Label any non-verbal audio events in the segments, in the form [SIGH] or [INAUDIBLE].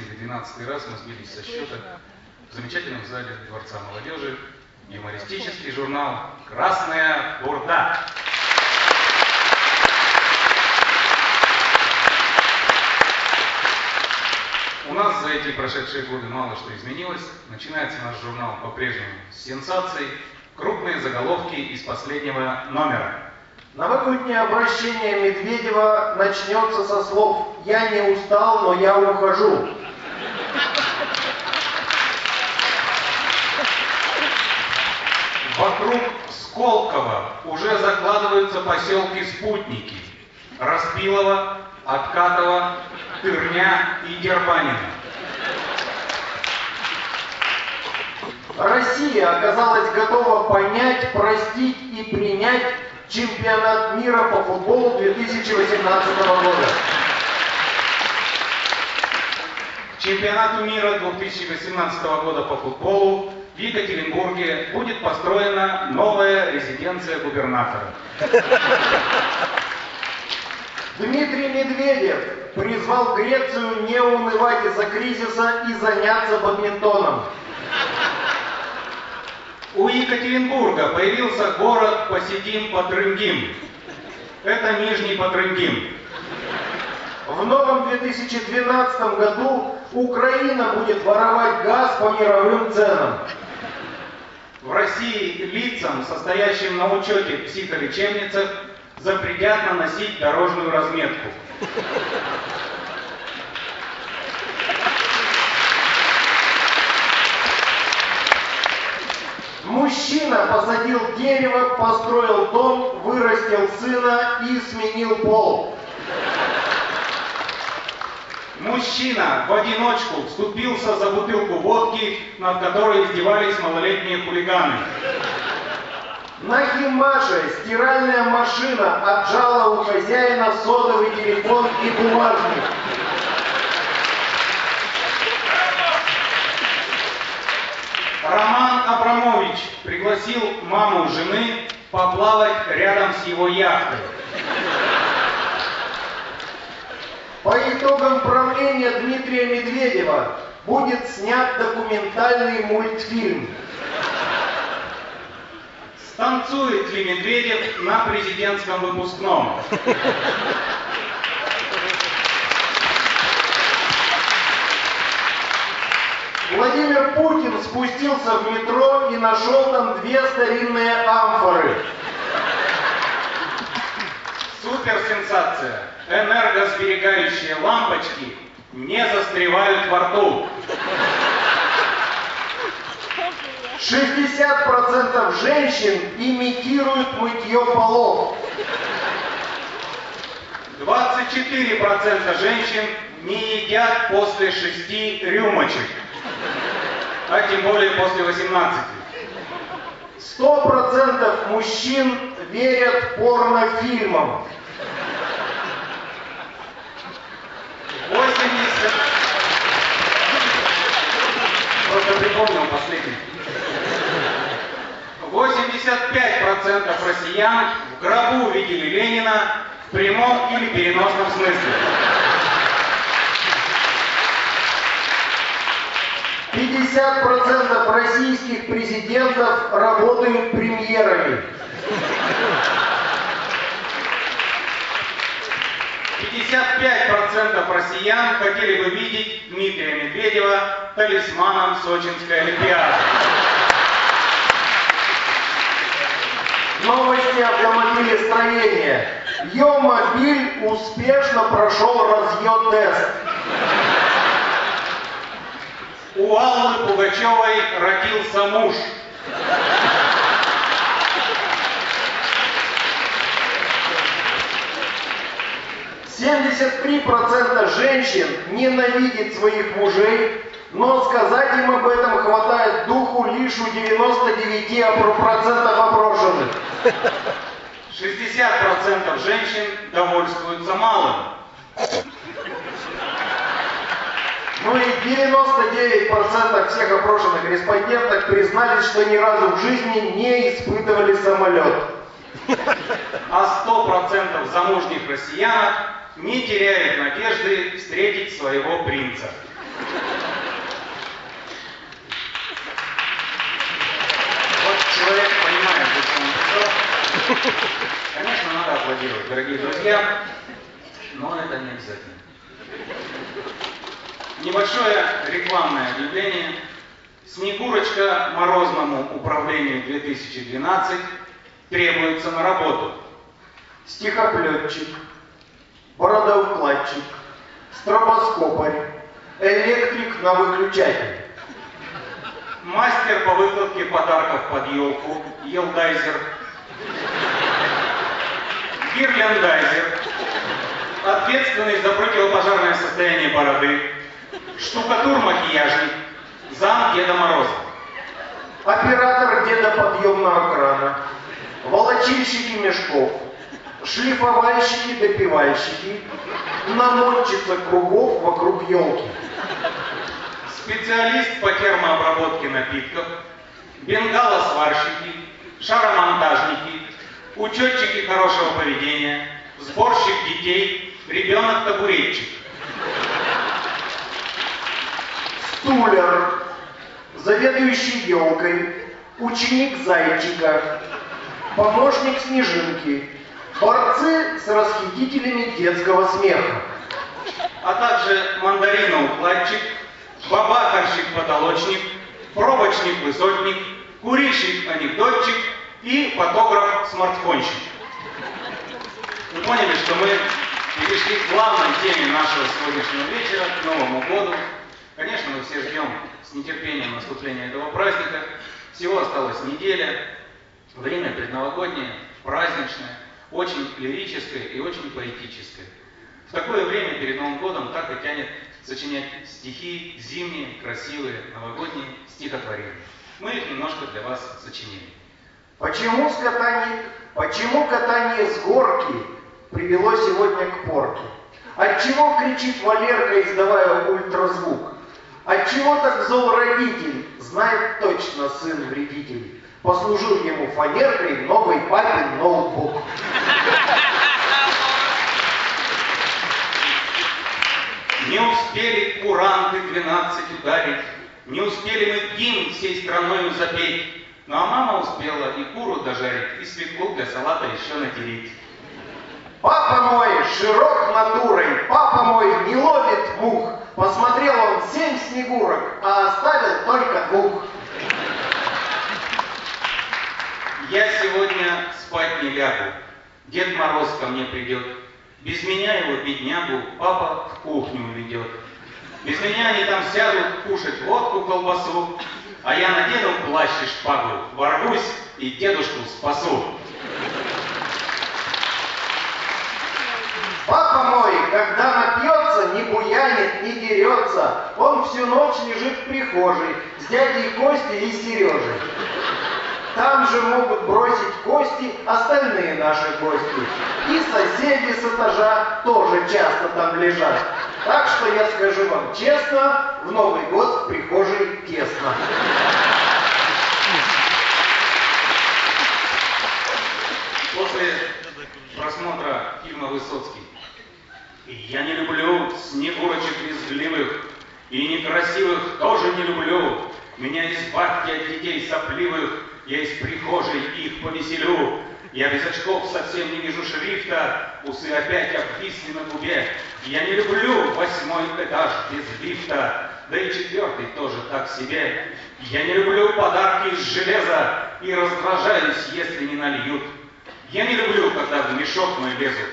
11 или 12 раз мы сбились со счета в замечательном зале Дворца молодежи юмористический журнал «Красная бурда». У нас за эти прошедшие годы мало что изменилось. Начинается наш журнал по-прежнему с сенсаций. Крупные заголовки из последнего номера. Новогоднее обращение Медведева начнется со слов «Я не устал, но я ухожу». Вокруг Сколково уже закладываются поселки-спутники. Распилово, Откатово, Тырня и Дербанина. Россия оказалась готова понять, простить и принять чемпионат мира по футболу 2018 года. Чемпионату мира 2018 года по футболу в Екатеринбурге будет построена новая резиденция губернатора. Дмитрий Медведев призвал Грецию не унывать из-за кризиса и заняться бадминтоном. У Екатеринбурга появился город Посидим Патрынгим. Это Нижний Патрынгим. В новом 2012 году Украина будет воровать газ по мировым ценам. В России лицам, состоящим на учете в психолечебницах, запретят наносить дорожную разметку. Мужчина посадил дерево, построил дом, вырастил сына и сменил пол. Мужчина в одиночку вступился за бутылку водки, над которой издевались малолетние хулиганы. На Химаше стиральная машина отжала у хозяина сотовый телефон и бумажник. Роман Абрамович пригласил маму жены поплавать рядом с его яхтой. По итогам правления Дмитрия Медведева будет снят документальный мультфильм. Станцует ли Медведев на президентском выпускном? Владимир Путин спустился в метро и нашел там две старинные амфоры. Суперсенсация. Энергосберегающие лампочки не застревают во рту. 60% женщин имитируют мытье полов. 24% женщин не едят после шести рюмочек, а тем более после 18. 100% мужчин верят порнофильмам. 80... Просто припомнил последний. 85% россиян в гробу видели Ленина в прямом или переносном смысле. 50% российских президентов работают премьерами. 55% россиян хотели бы видеть Дмитрия Медведева талисманом Сочинской Олимпиады. Новости автомобилестроения. Йомобиль успешно прошел разъем-тест. У Аллы Пугачевой родился муж. Семьдесят три процента женщин ненавидит своих мужей, но сказать им об этом хватает духу лишь у 99% процентов опрошенных. 60% женщин довольствуются малым. Ну и 99% всех опрошенных респонденток признались, что ни разу в жизни не испытывали самолет. А 100% замужних россиянок не теряют надежды встретить своего принца. Вот человек понимает, зачем он пришел. Конечно, надо аплодировать, дорогие друзья, но это не обязательно. Небольшое рекламное объявление. Снегурочка Морозному управлению 2012 требуется на работу. Стихоплетчик, бородоукладчик, стробоскопарь, электрик на выключатель. Мастер по выкладке подарков под елку, елдайзер. Гирляндайзер. Ответственный за противопожарное состояние бороды. Штукатур-макияжник. Зам Деда Мороза. Оператор деда подъемного крана, волочильщики мешков, шлифовальщики-допивальщики, намончица кругов вокруг елки. Специалист по термообработке напитков. Бенгало-сварщики. Шаромонтажники. Учетчики хорошего поведения. Сборщик детей. Ребенок-табуретчик. Стулер, заведующий елкой, ученик зайчика, помощник снежинки, борцы с расхитителями детского смеха. а также мандариноукладчик, бабахарщик-потолочник, пробочник-высотник, курильщик-анекдотчик и фотограф-смартфонщик. Вы поняли, что мы перешли к главной теме нашего сегодняшнего вечера, к Новому году. Конечно, мы все ждем с нетерпением наступления этого праздника. Всего осталась неделя. Время предновогоднее, праздничное, очень лирическое и очень поэтическое. В такое время перед Новым годом так и тянет сочинять стихи зимние, красивые, новогодние стихотворения. Мы их немножко для вас сочинили. Почему, скатание, почему катание с горки привело сегодня к порке? Отчего кричит Валерка, издавая ультразвук? Отчего так зол родитель? Знает точно сын вредитель. Послужил ему фанеркой новый папин ноутбук. Не успели куранты 12 ударить, не успели мы гимн всей страною запеть, ну а мама успела и куру дожарить, и свеклу для салата еще натереть. Папа мой широк натурой, папа мой не ловит мух. Посмотрел он семь снегурок, а оставил только двух. Я сегодня спать не лягу, Дед Мороз ко мне придет, без меня его беднягу папа в кухню уведет. Без меня они там сядут кушать водку, колбасу, а я надену плащ и шпагу, ворвусь и дедушку спасу. Папа мой, когда напьется, не буянит, не дерется. Он всю ночь лежит в прихожей с дядей Костей и Сережей. Там же могут бросить кости остальные наши гости. И соседи с этажа тоже часто там лежат. Так что я скажу вам честно, в Новый год в прихожей тесно. После просмотра фильма «Высоцкий» я не люблю снегурочек визгливых и некрасивых тоже не люблю. Меня избавьте от детей сопливых, я из прихожей их повеселю. Я без очков совсем не вижу шрифта, усы опять обвисли на губе. Я не люблю восьмой этаж без лифта, да и четвертый тоже так себе. Я не люблю подарки из железа и раздражаюсь, если не нальют. Я не люблю, когда в мешок мой лезут,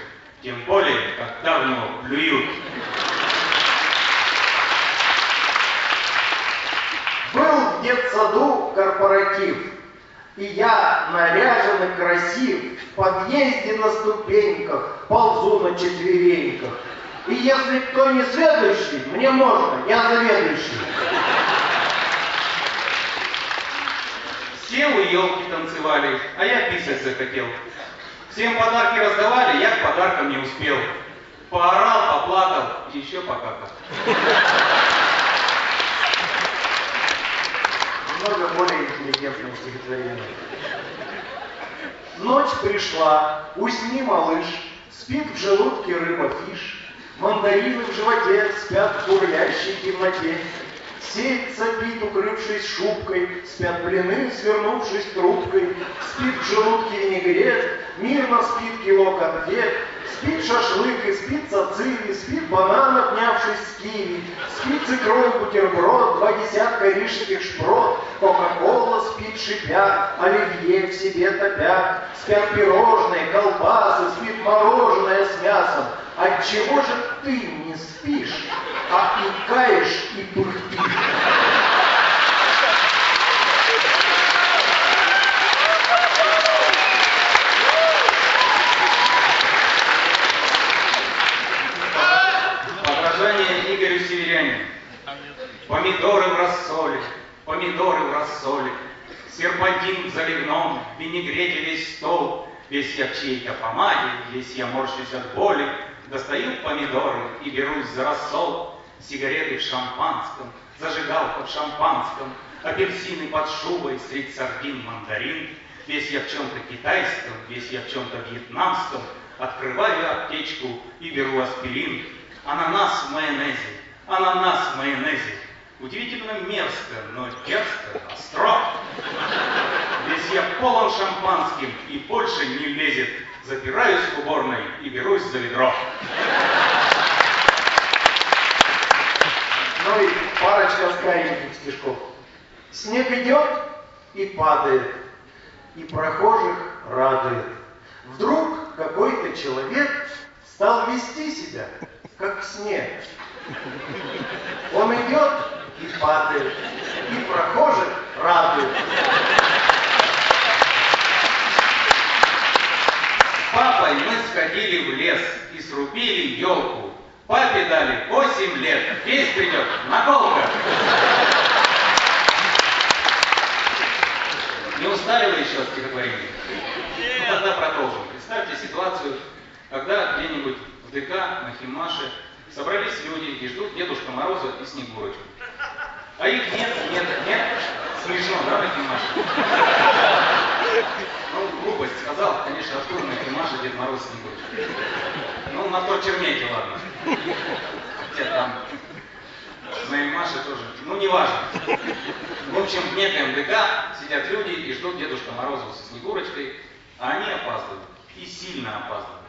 тем более, когда в него плюют. Был в детсаду корпоратив, и я наряжен и красив, в подъезде на ступеньках, ползу на четвереньках. И если кто не следующий, мне можно, я заведующий. Все у елки танцевали, а я писать захотел. Всем подарки раздавали, я к подаркам не успел. Поорал, поплакал, и еще покакал. Много более интеллигентным стихотворением. Ночь пришла, усни, малыш, спит в желудке рыба фиш, мандарины в животе спят в бурлящей темноте. Сеть сопит, укрывшись шубкой, спят блины, свернувшись трубкой, спит в желудке винегрет, мирно спит кило конфет, Спит шашлык и спит цицили, спит банан, обнявшись с киви, спит с икрой бутерброд, два десятка рижских шпрот, Кока-кола спит шипя, оливье в себе топя, спят пирожные, колбасы, спит мороженое с мясом. Отчего же ты не спишь, а икаешь и пыхтишь? Подражание Игорю Северянину. Помидоры в рассоле, помидоры в рассоле, серпантин в заливном, в винегрете весь стол, весь я в чьей-то помаде, весь я морщусь от боли, достаю помидоры и берусь за рассол, сигареты в шампанском, зажигалка в шампанском, апельсины под шубой, средь сардин мандарин, весь я в чем-то китайском, весь я в чем-то вьетнамском, открываю аптечку и беру аспирин, ананас в майонезе, ананас в майонезе, Удивительно мерзко, но дерзко, остро. Весь я полон шампанским и больше не лезет. Запираюсь в уборной и берусь за ведро. Ну и парочка скореньких стишков. Снег идет и падает, и прохожих радует. Вдруг какой-то человек стал вести себя, как снег. Он идет и падает, и прохожих радует. С папой мы сходили в лес и срубили елку. Папе дали 8 лет, весь придет наколка. Не устали вы еще от стихотворения? Ну тогда продолжим. Представьте ситуацию, когда где-нибудь в ДК на Химаше собрались люди и ждут Дедушка Мороза и Снегурочку. А их нет, нет, нет. Смешно, да, на Химаше? Ну, глупость сказал, конечно, откуда на Химаше Дед Мороз и Снегурочка? Ну, на то чернете, ладно. Хотя там на Маше тоже, ну, не важно. В общем, в некоем ДК сидят люди и ждут Дедушка Мороза со Снегурочкой, а они опаздывают. И сильно опаздывают.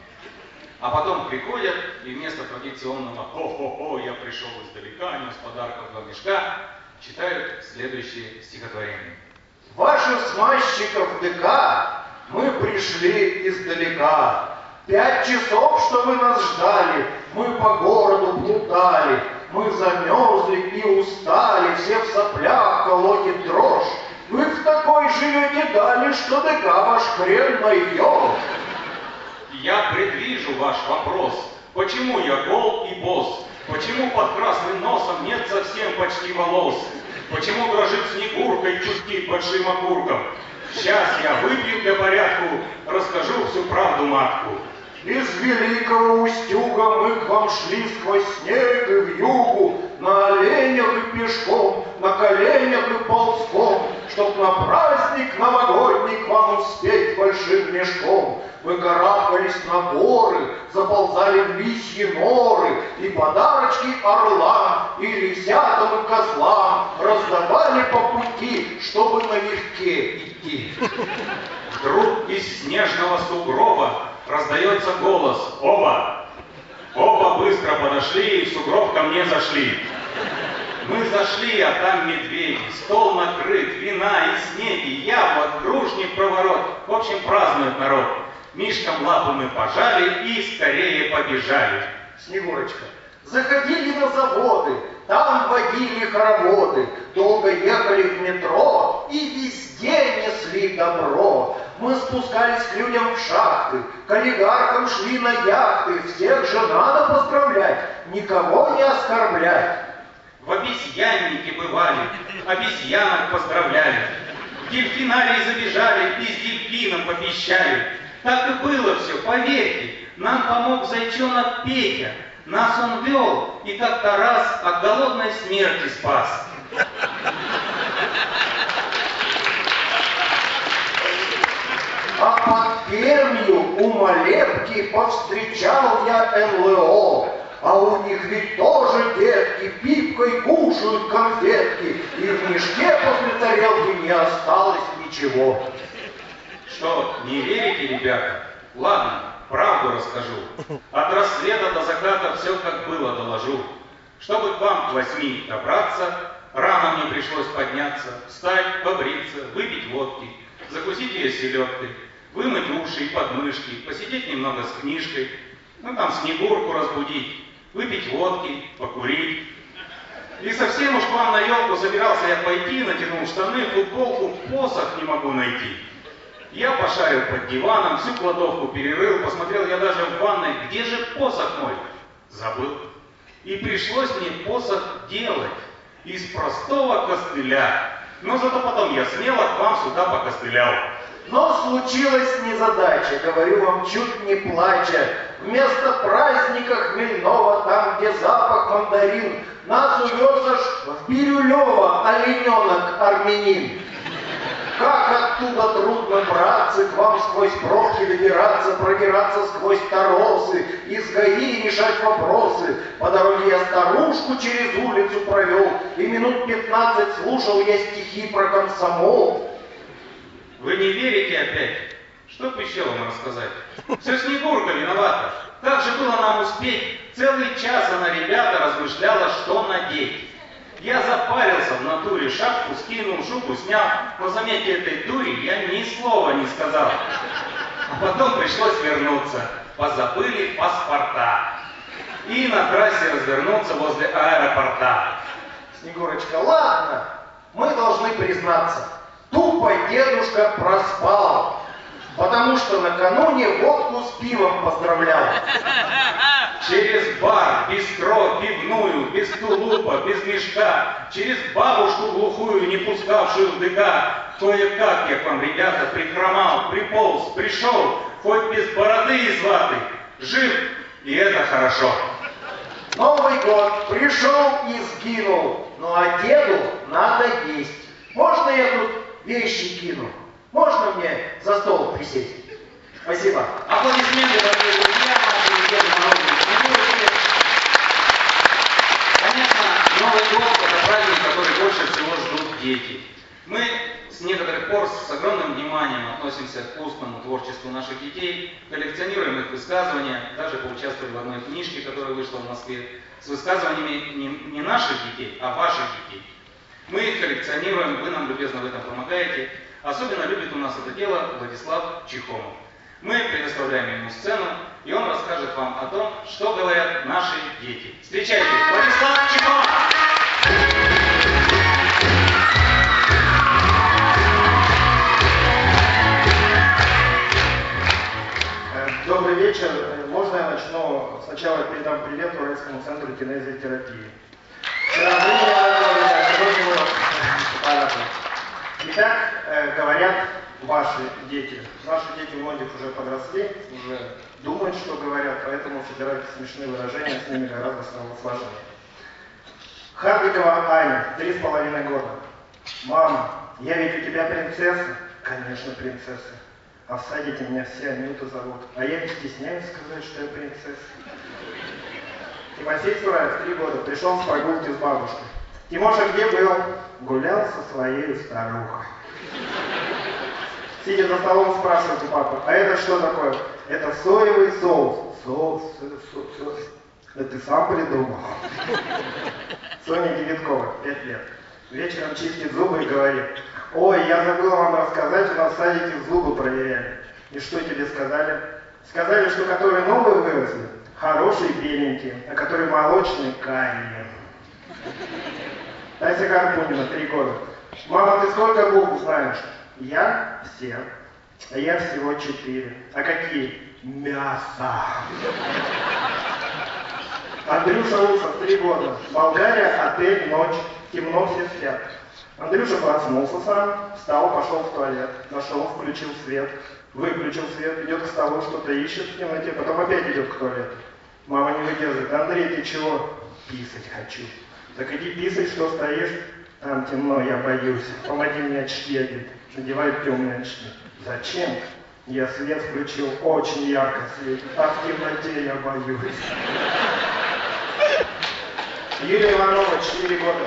А потом приходят, и вместо традиционного «Хо-хо-хо, я пришел издалека, нес подарков два мешка», читают следующее стихотворение. Ваших смазчиков ДК мы пришли издалека. Пять часов, что вы нас ждали, мы по городу плутали. Мы замерзли и устали, все в соплях колотит дрожь. Вы в такой живете дали, что ДК ваш хрен найдешь. Я предвижу ваш вопрос. Почему я гол и босс? Почему под красным носом нет совсем почти волос? Почему дрожит снегурка и чувствует большим окурком? Сейчас я выпью для порядку, расскажу всю правду матку. Из великого Устюга мы к вам шли сквозь снег и в югу, на оленях и пешком, на коленях и ползком, чтоб на праздник новогодний к вам успеть большим мешком. Мы карабкались на горы, заползали в лисьи норы, и подарочки орлам, и лисятам, и козлам раздавали по пути, чтобы налегке идти. Вдруг из снежного сугроба раздается голос «Оба!». Оба быстро подошли и в сугроб ко мне зашли. Мы зашли, а там медведи, стол накрыт, вина и снеги, яблок, грушник проворот. В общем, празднует народ. Мишкам лапы мы пожали и скорее побежали. Снегурочка, заходили на заводы, там водили хороводы, долго ехали в метро и везде несли добро. Мы спускались к людям в шахты, к олигархам шли на яхты, всех же надо поздравлять, никого не оскорблять. В обезьяннике бывали, обезьянок поздравляли. В забежали и с дельфином попищали. Так и было все, поверьте. Нам помог зайчонок Петя. Нас он вел и как-то раз от голодной смерти спас. Малолетки, повстречал я НЛО. А у них ведь тоже детки пипкой кушают конфетки, и в мешке после тарелки не осталось ничего. Что, не верите, ребята? Ладно, правду расскажу. От рассвета до заката все как было доложу. Чтобы к вам к восьми добраться, рано мне пришлось подняться, встать, побриться, выпить водки, закусить ее селедкой, вымыть уши и подмышки, посидеть немного с книжкой, ну там снегурку разбудить, выпить водки, покурить. И совсем уж к вам на елку собирался я пойти, натянул штаны, футболку, посох не могу найти. Я пошарил под диваном, всю кладовку перерыл, посмотрел я даже в ванной, где же посох мой? Забыл. И пришлось мне посох делать из простого костыля. Но зато потом я смело к вам сюда покостылял. Но случилась незадача, говорю вам, чуть не плача. Вместо праздника хмельного, там, где запах мандарин, нас увез аж в Бирюлево олененок армянин. Как оттуда трудно браться, к вам сквозь пробки добираться, продираться сквозь торосы, из ГАИ решать вопросы. По дороге я старушку через улицу провел, и минут пятнадцать слушал я стихи про комсомол. Вы не верите опять? Что б еще вам рассказать? Все Снегурка виновата. Как же было нам успеть? Целый час она, ребята, размышляла, что надеть. Я запарился в натуре, шапку скинул, шубу снял, но заметьте, этой дури я ни слова не сказал. А потом пришлось вернуться. Позабыли паспорта. И на трассе развернуться возле аэропорта. Снегурочка, ладно, мы должны признаться, тупо дедушка проспал, потому что накануне водку с пивом поздравлял. Через бар, бистро, пивную, без тулупа, без мешка, через бабушку глухую, не пускавшую в ДК, кое-как я к вам, ребята, прихромал, приполз, пришел, хоть без бороды и ваты, жив, и это хорошо. Новый год пришел и сгинул, ну а деду надо есть. Можно я тут вещи кину? Можно мне за стол присесть? Спасибо. Аплодисменты, дорогие друзья, наши фигурки. Конечно, Новый год – это праздник, который больше всего ждут дети. Мы с некоторых пор с огромным вниманием относимся к устному творчеству наших детей, коллекционируем их высказывания, даже поучаствовали в одной книжке, которая вышла в Москве, с высказываниями не наших детей, а ваших детей. Мы их коллекционируем, вы нам любезно в этом помогаете. Особенно любит у нас это дело Владислав Чехомов. Мы предоставляем ему сцену, и он расскажет вам о том, что говорят наши дети. Встречайте, Владислав Чехомов! Э, Добрый вечер. Можно я начну? Сначала передам привет Уральскому центру кинезиотерапии. Вчера аппараты. Итак, э, говорят ваши дети. Наши дети у многих уже подросли, уже думают, что говорят, поэтому собирать смешные выражения с ними гораздо сложнее. Хардикова Аня, три с половиной года. Мама, я ведь у тебя принцесса? Конечно, принцесса. А в садике меня все Анюта зовут. А я не стесняюсь сказать, что я принцесса. Тимофей Сураев, три года, пришел с прогулки с бабушкой. Тимоша где был? Гулял со своей старухой. Сидя за столом, спрашивает у папы, а это что такое? Это соевый соус. Соус, соус, соус. Это ты сам придумал? Соня Девиткова, 5 лет. Вечером чистит зубы и говорит, ой, я забыла вам рассказать, у нас в садике зубы проверяли. И что тебе сказали? Сказали, что которые новые выросли, хорошие беленькие, а которые молочные карие. Тася Карпунина, три года. Мама, ты сколько букв знаешь? Я все. А я всего четыре. А какие? Мясо. Андрюша Усов, три года. Болгария, отель, ночь. Темно, все спят. Андрюша проснулся сам, встал, пошел в туалет. Нашел, включил свет. Выключил свет, идет к столу, что-то ищет в темноте, потом опять идет к туалету. Мама не выдерживает. Андрей, ты чего? Писать хочу. Так иди писать, что стоишь. Там темно, я боюсь. Помоги мне очки одеть. Надевают темные очки. Зачем? Я свет включил, очень ярко светит, а в темноте я боюсь. Юлия Иванова, 4 года.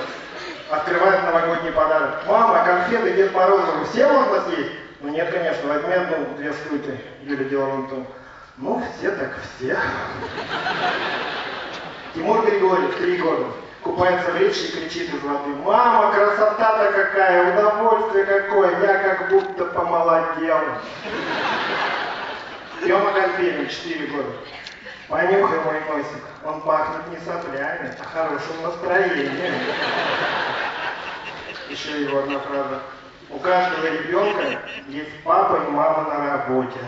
Открывает новогодний подарок. Мама, конфеты Дед Морозову все можно съесть? Ну нет, конечно, возьми одну, две скрыты. Юля делала тон. Ну, все так все. Тимур Григорьев, 3 года. Купается в речке и кричит из воды. Мама, красота-то какая, удовольствие какое, я как будто помолодел. Тёма Гальпелин, 4 года. Понюхай мой носик, он пахнет не соплями, а хорошим настроением. Еще его одна фраза. У каждого ребенка есть папа и мама на работе.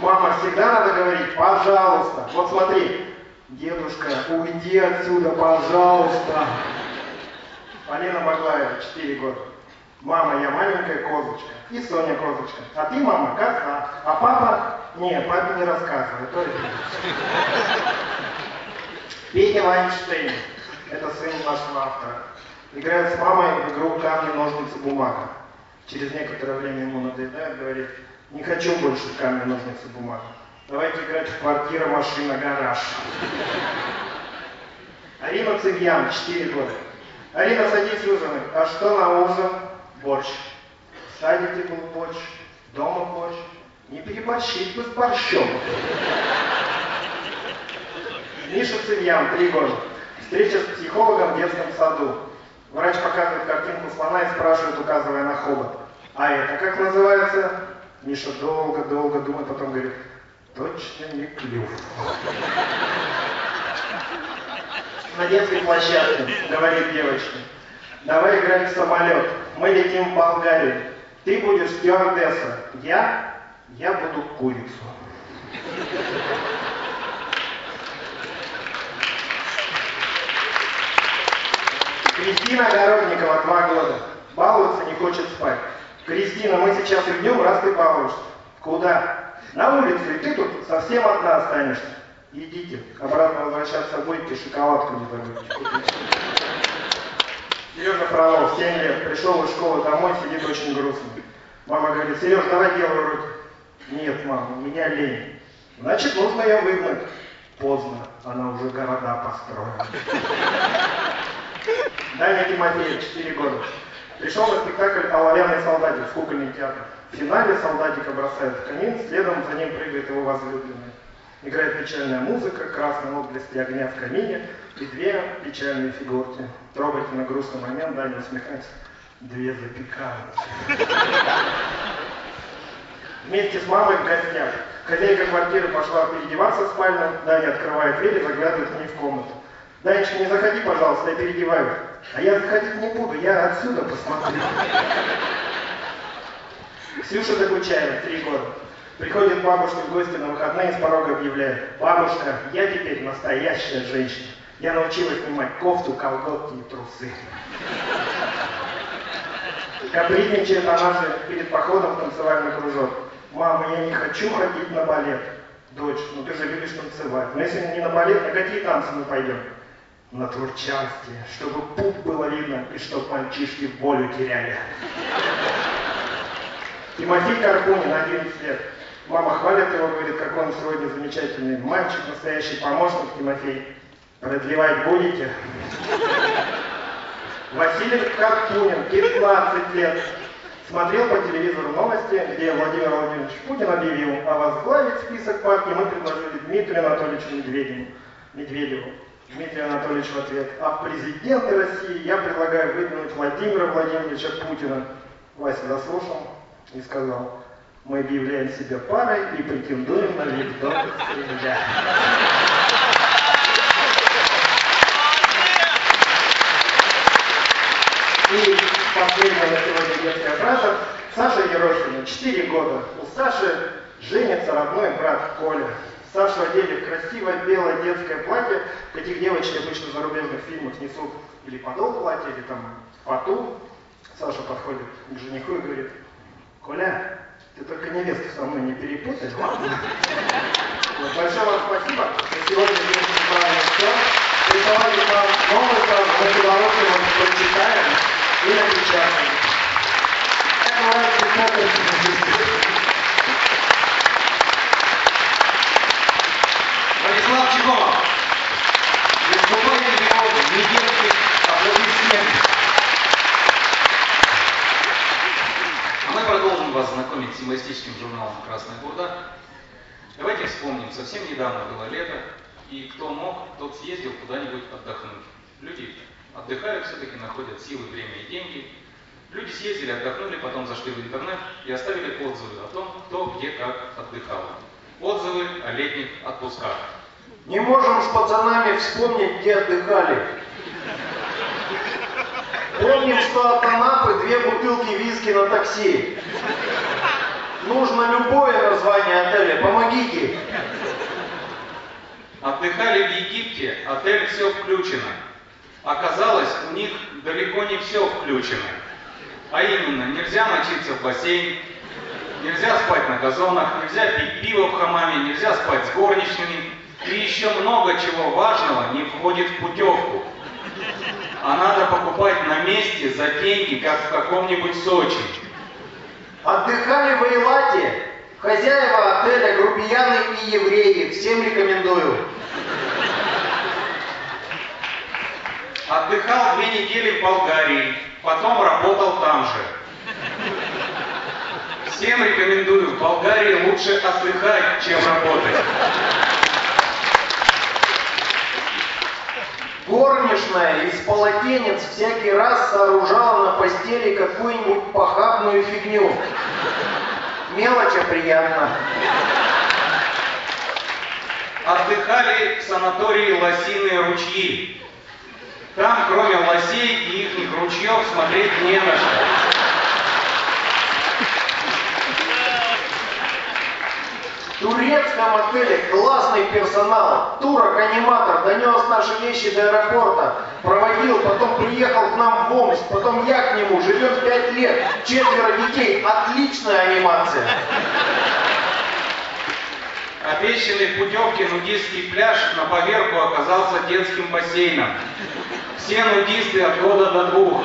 Мама, всегда надо говорить, пожалуйста. Вот смотри, дедушка, уйди отсюда, пожалуйста. Полина Баглаева, 4 года. Мама, я маленькая козочка. И Соня козочка. А ты, мама, коса. А папа... Нет, папе не рассказывай. То есть... Петя Вайнштейн. Это сын нашего автора. Играет с мамой в игру камни, ножницы, бумага. Через некоторое время ему надоедает, говорит, не хочу больше камни, ножницы, бумага. Давайте играть в квартира, машина, гараж. Арина Цивьян, 4 года. Арина, садись ужинать. А что на ужин? Борщ. В садике был борщ, дома борщ. Не переборщить бы с борщом. Миша Цивьян, 3 года. Встреча с психологом в детском саду. Врач показывает картинку слона и спрашивает, указывая на хобот. А это как называется? Миша долго-долго думает, потом говорит, точно не клюв. На детской площадке, говорит девочка, давай играть в самолет. Мы летим в Болгарию. Ты будешь стюардесса. Я? Я буду курицу. Кристина Огородникова, два года. Балуется, не хочет спать. Кристина, мы сейчас идем, раз ты балуешься. Куда? На улицу, и ты тут совсем одна останешься. Идите. Обратно возвращаться будете, шоколадку не забудьте. Сережа Фролов, 7 лет, пришел из школы домой, сидит очень грустно. Мама говорит, Сереж, давай делай уроки. Нет, мама, у меня лень. Значит, нужно ее выгнать. Поздно, она уже города построила. Даня Тимофеев, 4 года. Пришел на спектакль «Оловянный солдатик» в кукольный театр. В финале солдатика бросают в камин, следом за ним прыгает его возлюбленная. Играет печальная музыка, красные отблески огня в камине и две печальные фигурки. Трогательно грустный момент, Даня усмехается. Две запеканки. Вместе с мамой в гостях. Хозяйка квартиры пошла переодеваться в спальню, Даня открывает дверь и заглядывает к в комнату. Данечка, не заходи, пожалуйста, я переодеваюсь. А я заходить не буду, я отсюда посмотрю. Ксюша Докучаева, три года. Приходит бабушка в гости на выходные с порога объявляет. Бабушка, я теперь настоящая женщина. Я научилась снимать кофту, колготки и трусы. Капризничает она же перед походом в танцевальный кружок. Мама, я не хочу ходить на балет. Дочь, ну ты же любишь танцевать. Но если не на балет, на какие танцы мы пойдем? На турчанские, чтобы пуп было видно и чтоб мальчишки боль утеряли. Тимофей Карпунин, 11 лет. Мама хвалит его, говорит, какой он сегодня замечательный мальчик, настоящий помощник Тимофей. Продлевать будете? Василий Карпунин, 15 лет. Смотрел по телевизору новости, где Владимир Владимирович Путин объявил, а возглавить список партии мы предложили Дмитрию Анатольевичу Медведеву. Медведеву. Дмитрий Анатольевич в ответ, а в президенты России я предлагаю выдвинуть Владимира Владимировича Путина. Вася дослушал и сказал, мы объявляем себя парой и претендуем на Виктора Кремля. И последняя сегодня детская фраза. Саша Ерохина, 4 года. У Саши женится родной брат Коля. Сашу одели в красивое белое детское платье. Таких девочек обычно в зарубежных фильмах несут или подол платья, или там фату. Саша подходит к жениху и говорит, Коля, ты только невесту со мной не перепутай, ладно? Большое вам спасибо за сегодняшний правильный все. Присылайте нам новости, мы с удовольствием прочитаем и отвечаем. Как нравится смотрите Владислав Чигова. Знакомить с юмористическим журналом «Красная бурда». Давайте вспомним, совсем недавно было лето, и кто мог, тот съездил куда-нибудь отдохнуть. Люди отдыхают все-таки, находят силы, время и деньги. Люди съездили, отдохнули, потом зашли в интернет и оставили отзывы о том, кто где как отдыхал. Отзывы о летних отпусках. Не можем с пацанами вспомнить, где отдыхали. Помним, что от Анапы две бутылки виски на такси. Нужно любое название отеля, помогите. Отдыхали в Египте, отель все включено. Оказалось, у них далеко не все включено. А именно, нельзя мочиться в бассейн, нельзя спать на газонах, нельзя пить пиво в хамаме, нельзя спать с горничными. И еще много чего важного не входит в путевку. А надо покупать на месте за деньги, как в каком-нибудь Сочи. Отдыхали в Эйлате. Хозяева отеля грубияны и евреи. Всем рекомендую. Отдыхал две недели в Болгарии, потом работал там же. Всем рекомендую, в Болгарии лучше отдыхать, чем работать. Горничная из полотенец всякий раз сооружала на постели какую-нибудь похабную фигню. Мелочь, а приятно. Отдыхали в санатории Лосиные ручьи. Там, кроме лосей и их ручьев, смотреть не на что. В турецком отеле классный персонал. Турок-аниматор донес наши вещи до аэропорта. Проводил, потом приехал к нам в Омск, потом я к нему. Живем пять лет, четверо детей. Отличная анимация. Обещанный в путевке нудистский пляж на поверку оказался детским бассейном. Все нудисты от года до двух.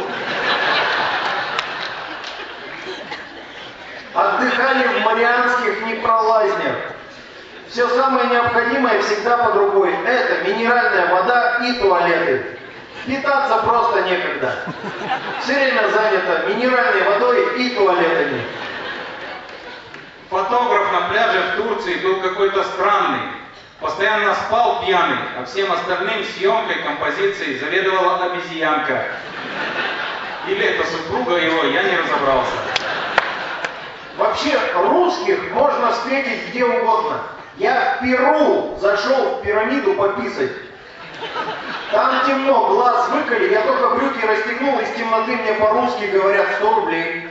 Отдыхали в Марианских непролазнях. Все самое необходимое всегда под рукой. Это минеральная вода и туалеты. Питаться просто некогда. Все время занято минеральной водой и туалетами. Фотограф на пляже в Турции был какой-то странный. Постоянно спал пьяный, а всем остальным съемкой композиции заведовала обезьянка. Или это супруга его, я не разобрался. Вообще русских можно встретить где угодно. Я в Перу зашел в пирамиду пописать. Там темно, глаз выколи, я только брюки расстегнул, из темноты мне по-русски говорят 100 рублей.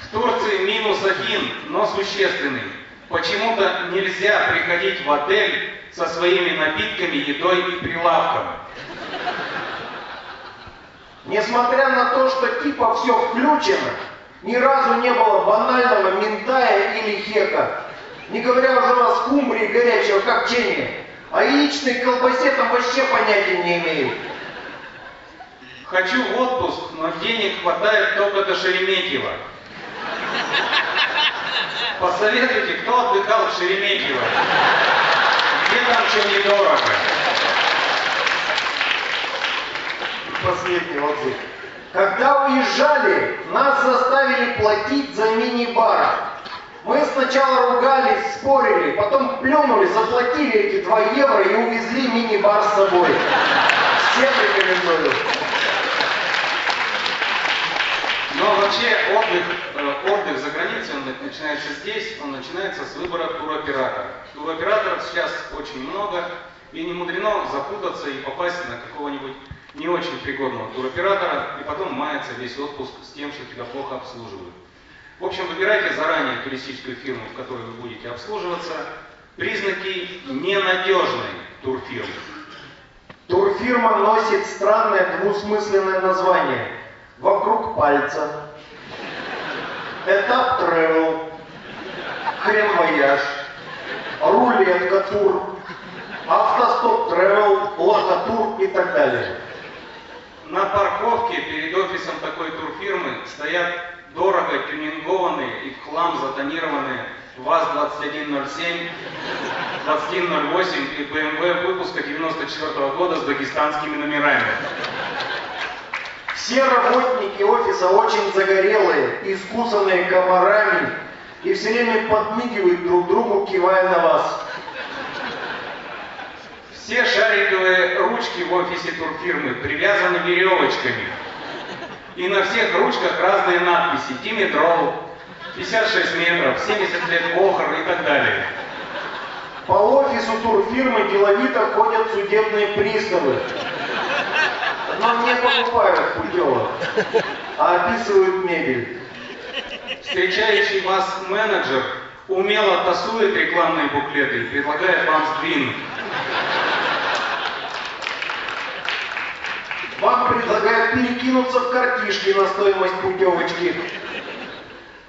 В Турции минус один, но существенный. Почему-то нельзя приходить в отель со своими напитками, едой и прилавком. Несмотря на то, что типа все включено, ни разу не было банального ментая или хека. Не говоря уже о скумбрии горячего копчения. О яичной колбасе там вообще понятия не имею. Хочу в отпуск, но денег хватает только до Шереметьево. Посоветуйте, кто отдыхал в Шереметьево? Где там что недорого? Последний отзыв. Когда уезжали, нас заставили платить за мини-бар. Мы сначала ругались, спорили, потом плюнули, заплатили эти 2 евро и увезли мини-бар с собой. Всем рекомендую. Но вообще отдых, э, отдых за границей, он начинается здесь, он начинается с выбора туроператора. Туроператоров сейчас очень много, и не мудрено запутаться и попасть на какого-нибудь не очень пригодного туроператора, и потом мается весь отпуск с тем, что тебя плохо обслуживают. В общем, выбирайте заранее туристическую фирму, в которой вы будете обслуживаться. Признаки ненадежной турфирмы. Турфирма носит странное двусмысленное название. Вокруг пальца. Этап тревел. Хрен вояж. Рулетка тур. Автостоп тревел. Лохотур и так далее. На парковке перед офисом такой турфирмы стоят дорого тюнингованные и в хлам затонированные ВАЗ-2107, 2108 и BMW выпуска 94 года с дагестанскими номерами. Все работники офиса очень загорелые, искусанные комарами и все время подмигивают друг другу, кивая на вас. Все шариковые ручки в офисе турфирмы привязаны веревочками. И на всех ручках разные надписи. Димитрол, 56 метров, 70 лет охр и так далее. По офису турфирмы деловито ходят судебные приставы. Но не покупают путевок, а описывают мебель. Встречающий вас менеджер умело тасует рекламные буклеты и предлагает вам сдвинуть. Вам предлагают перекинуться в картишки на стоимость путевочки.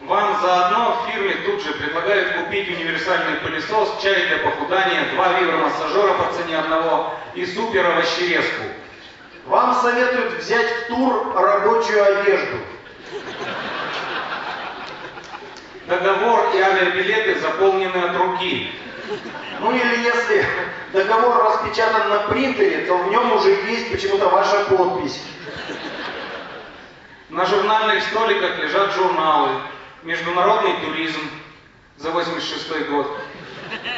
Вам заодно в фирме тут же предлагают купить универсальный пылесос, чай для похудания, два вибромассажера по цене одного и супер овощерезку. Вам советуют взять в тур рабочую одежду. Договор и авиабилеты заполнены от руки. Ну или если договор распечатан на принтере, то в нем уже есть почему-то ваша подпись. На журнальных столиках лежат журналы. Международный туризм за 86 год.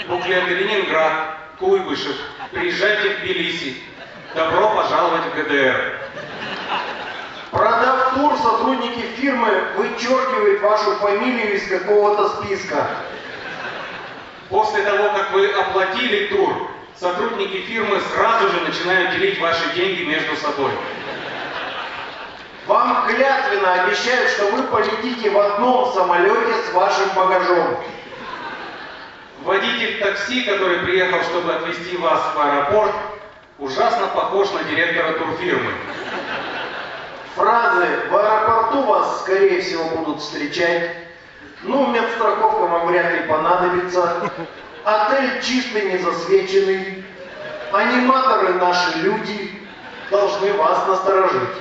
Буклеты Ленинград, Куйбышев. Приезжайте в Тбилиси. Добро пожаловать в ГДР. Продав тур, сотрудники фирмы вычеркивают вашу фамилию из какого-то списка. После того, как вы оплатили тур, сотрудники фирмы сразу же начинают делить ваши деньги между собой. Вам клятвенно обещают, что вы полетите в одном самолете с вашим багажом. Водитель такси, который приехал, чтобы отвезти вас в аэропорт, ужасно похож на директора турфирмы. Фразы «в аэропорту вас, скорее всего, будут встречать», «ну, медстраховка вам вряд ли понадобится», «отель чистый, не засвеченный», «аниматоры наши люди» должны вас насторожить.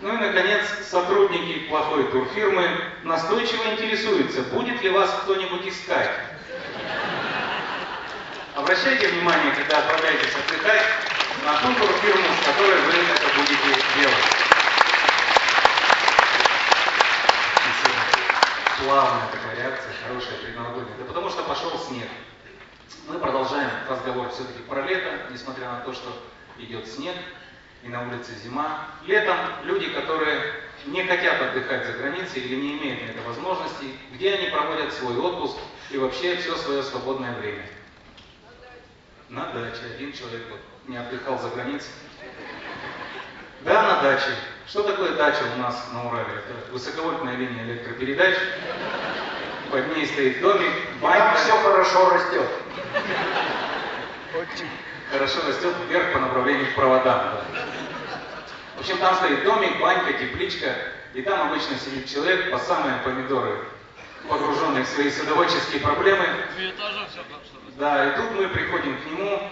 Ну и, наконец, сотрудники плохой турфирмы настойчиво интересуются, будет ли вас кто-нибудь искать. Обращайте внимание, когда отправляетесь отдыхать, на ту турфирму, с которой вы это будете делать. Спасибо. Плавная такая реакция, хорошая предновогодняя. Да потому что пошел снег. Мы продолжаем разговор все-таки про лето, несмотря на то, что идет снег и на улице зима. Летом люди, которые не хотят отдыхать за границей или не имеют на это возможности, где они проводят свой отпуск и вообще все свое свободное время. На даче. Один человек вот не отдыхал за границей. Да, на даче. Что такое дача у нас на Урале? Это высоковольтная линия электропередач. Под ней стоит домик, Там банька. все хорошо растет. Хорошо растет вверх по направлению к проводам. да. В общем, там стоит домик, банька, тепличка, и там обычно сидит человек по самые помидоры, погруженный в свои садоводческие проблемы. Да, и тут мы приходим к нему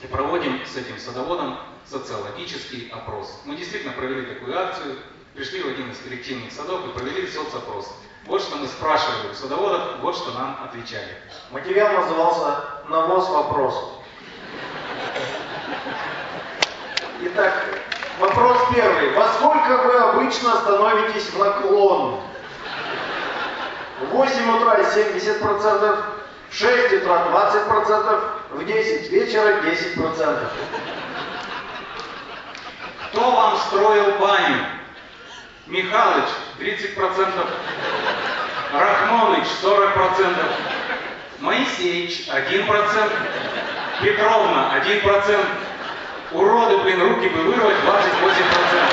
и проводим с этим садоводом социологический опрос. Мы действительно провели такую акцию, пришли в один из коллективных садов и провели соцопрос. Вот что мы спрашивали у садоводов, вот что нам отвечали. Материал назывался «Навоз вопрос». Итак, вопрос первый. Во сколько вы обычно становитесь в наклон? В 8 утра 70%, в 6 утра 20%, в 10 вечера 10%. Кто вам строил баню? Михалыч 30%, Рахмоныч 40%, Моисеич 1%, Петровна 1%. Уроды, блин, руки бы вырвать 28%.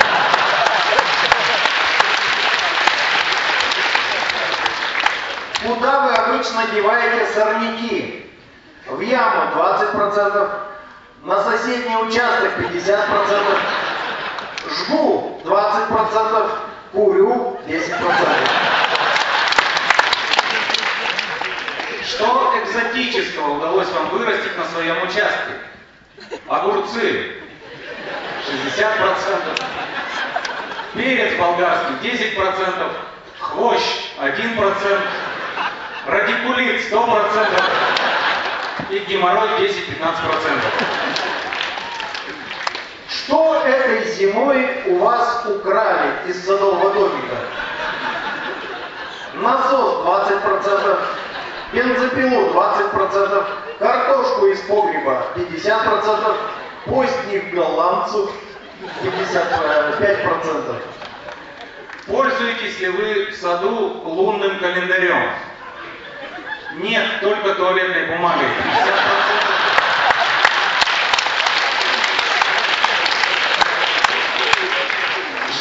Куда вы обычно деваете сорняки? В яму 20%, на соседний участок 50%, жгу 20%, курю 10%. Что экзотического удалось вам вырастить на своем участке? Огурцы 60%, перец болгарский 10%, хвощ 1%, радикулит 100% и геморрой 10-15%. Что этой зимой у вас украли из садового домика? Насос 20%, бензопилу 20%, картошку из погреба 50%, постник голландцу 55%. Пользуетесь ли вы в саду лунным календарем? Нет, только туалетной бумагой. 50%.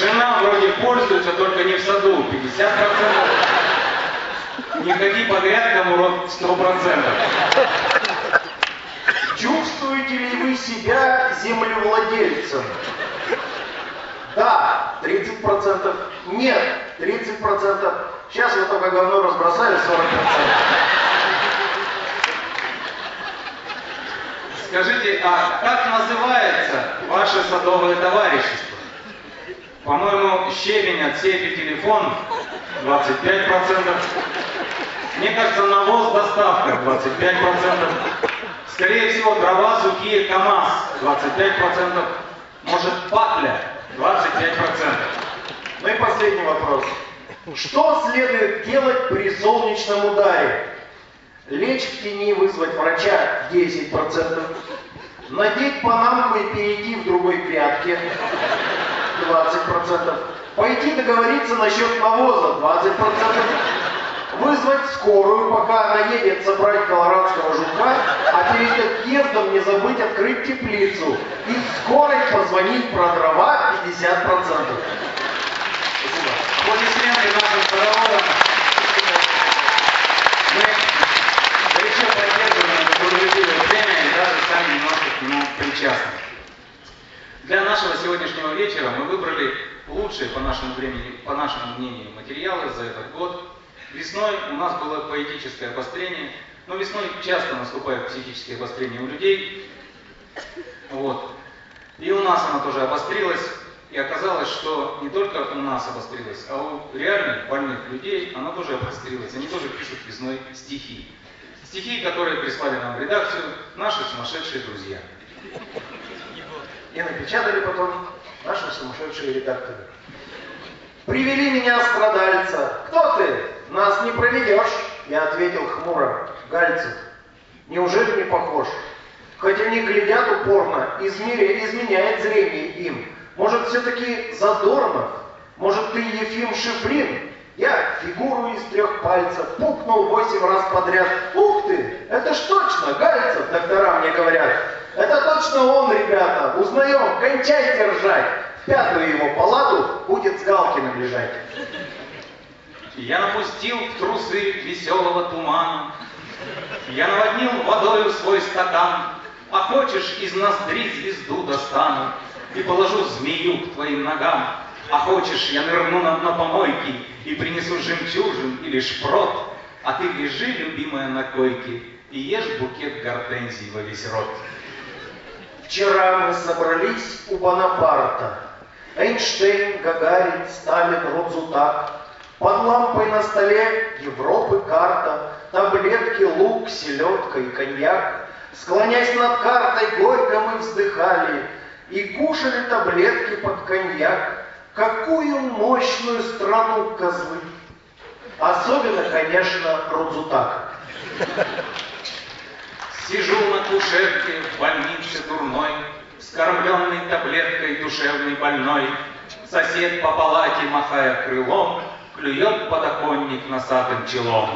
Жена вроде пользуется, только не в саду. 50%. Не ходи по грядкам, урод, 100%. Чувствуете ли вы себя землевладельцем? Да, 30%. Нет, 30%. Сейчас вы только говно разбросали, 40%. Скажите, а как называется ваше садовое товарищество? По-моему, щебень от сети телефон 25%. Мне кажется, навоз доставка 25%. Скорее всего, дрова сухие КАМАЗ 25%. Может, пакля 25%. Ну и последний вопрос. Что следует делать при солнечном ударе? Лечь в тени, вызвать врача 10%. Надеть панамку и перейти в другой грядке 20%. Пойти договориться насчет навоза 20%. Вызвать скорую, пока она едет собрать колорадского жука, а перед отъездом не забыть открыть теплицу. И скорой позвонить про дрова 50%. Спасибо. Аплодисменты нашим садоводам. Мы горячо поддерживаем это трудолюбивое время и даже сами немножко к причастны. Для нашего сегодняшнего вечера мы выбрали лучшие по нашему времени, по нашему мнению, материалы за этот год. Весной у нас было поэтическое обострение, но весной часто наступает психические обострения у людей. Вот. И у нас оно тоже обострилось. И оказалось, что не только у нас обострилось, а у реальных больных людей оно тоже обострилось. Они тоже пишут весной стихи. Стихи, которые прислали нам в редакцию наши сумасшедшие друзья. И напечатали потом наши сумасшедшие редакторы. Привели меня страдальца. Кто ты? Нас не проведешь. Я ответил хмуро. Гальцев. Неужели не похож? Хоть они глядят упорно, измеря, изменяет зрение им. Может, все-таки Задорнов? Может, ты Ефим Шифрин? Я фигуру из трех пальцев пукнул восемь раз подряд. Ух ты, это ж точно, Гальцев, доктора мне говорят. Это точно он, ребята. Узнаем, кончайте ржать. В пятую его палату будет с Галкиным лежать. Я напустил в трусы веселого тумана, Я наводнил водою свой стакан, А хочешь, из ноздри звезду достану И положу змею к твоим ногам, А хочешь, я нырну на, на помойке И принесу жемчужин или шпрот, А ты лежи, любимая, на койке И ешь букет гортензий во весь рот. Вчера мы собрались у Бонапарта. Эйнштейн, Гагарин, Сталин, Рудзутак. Под лампой на столе Европы карта, Таблетки, лук, селедка и коньяк. Склонясь над картой, горько мы вздыхали И кушали таблетки под коньяк. Какую мощную страну козлы! Особенно, конечно, Рудзутак. Сижу на кушетке в больнице дурной, Скормленной таблеткой душевной больной. Сосед по палате, махая крылом, Клюет подоконник носатым челом.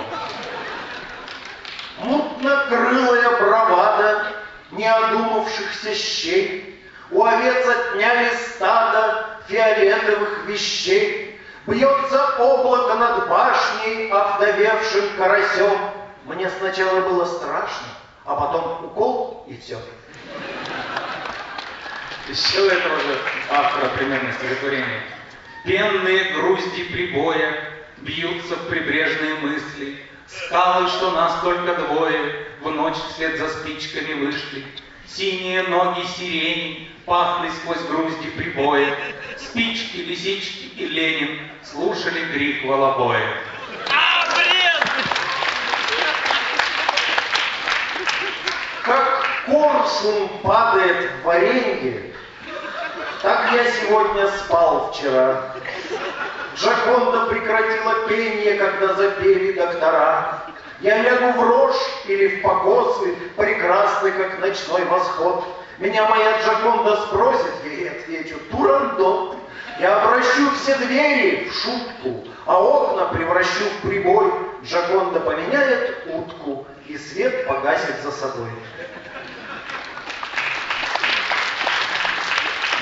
Мутно-крылая бравада неодумавшихся щей, У овец отняли стадо фиолетовых вещей, Бьется облако над башней овдовевшим карасем. Мне сначала было страшно, а потом укол и все. Еще у этого автора примерно стихотворение. Пенные грузди прибоя бьются в прибрежные мысли, Скалы, что нас только двое, в ночь вслед за спичками вышли. Синие ноги сирени пахли сквозь грузди прибоя. Спички, лисички и Ленин слушали крик волобоя. Как коршун падает в варенье, Так я сегодня спал вчера. Джаконда прекратила пение, когда запели доктора. Я лягу в рожь или в покосы, прекрасный, как ночной восход. Меня моя Джаконда спросит, я ей отвечу, турандот. Я обращу все двери в шутку, а окна превращу в прибой. Джаконда поменяет утку, и свет погасит за собой.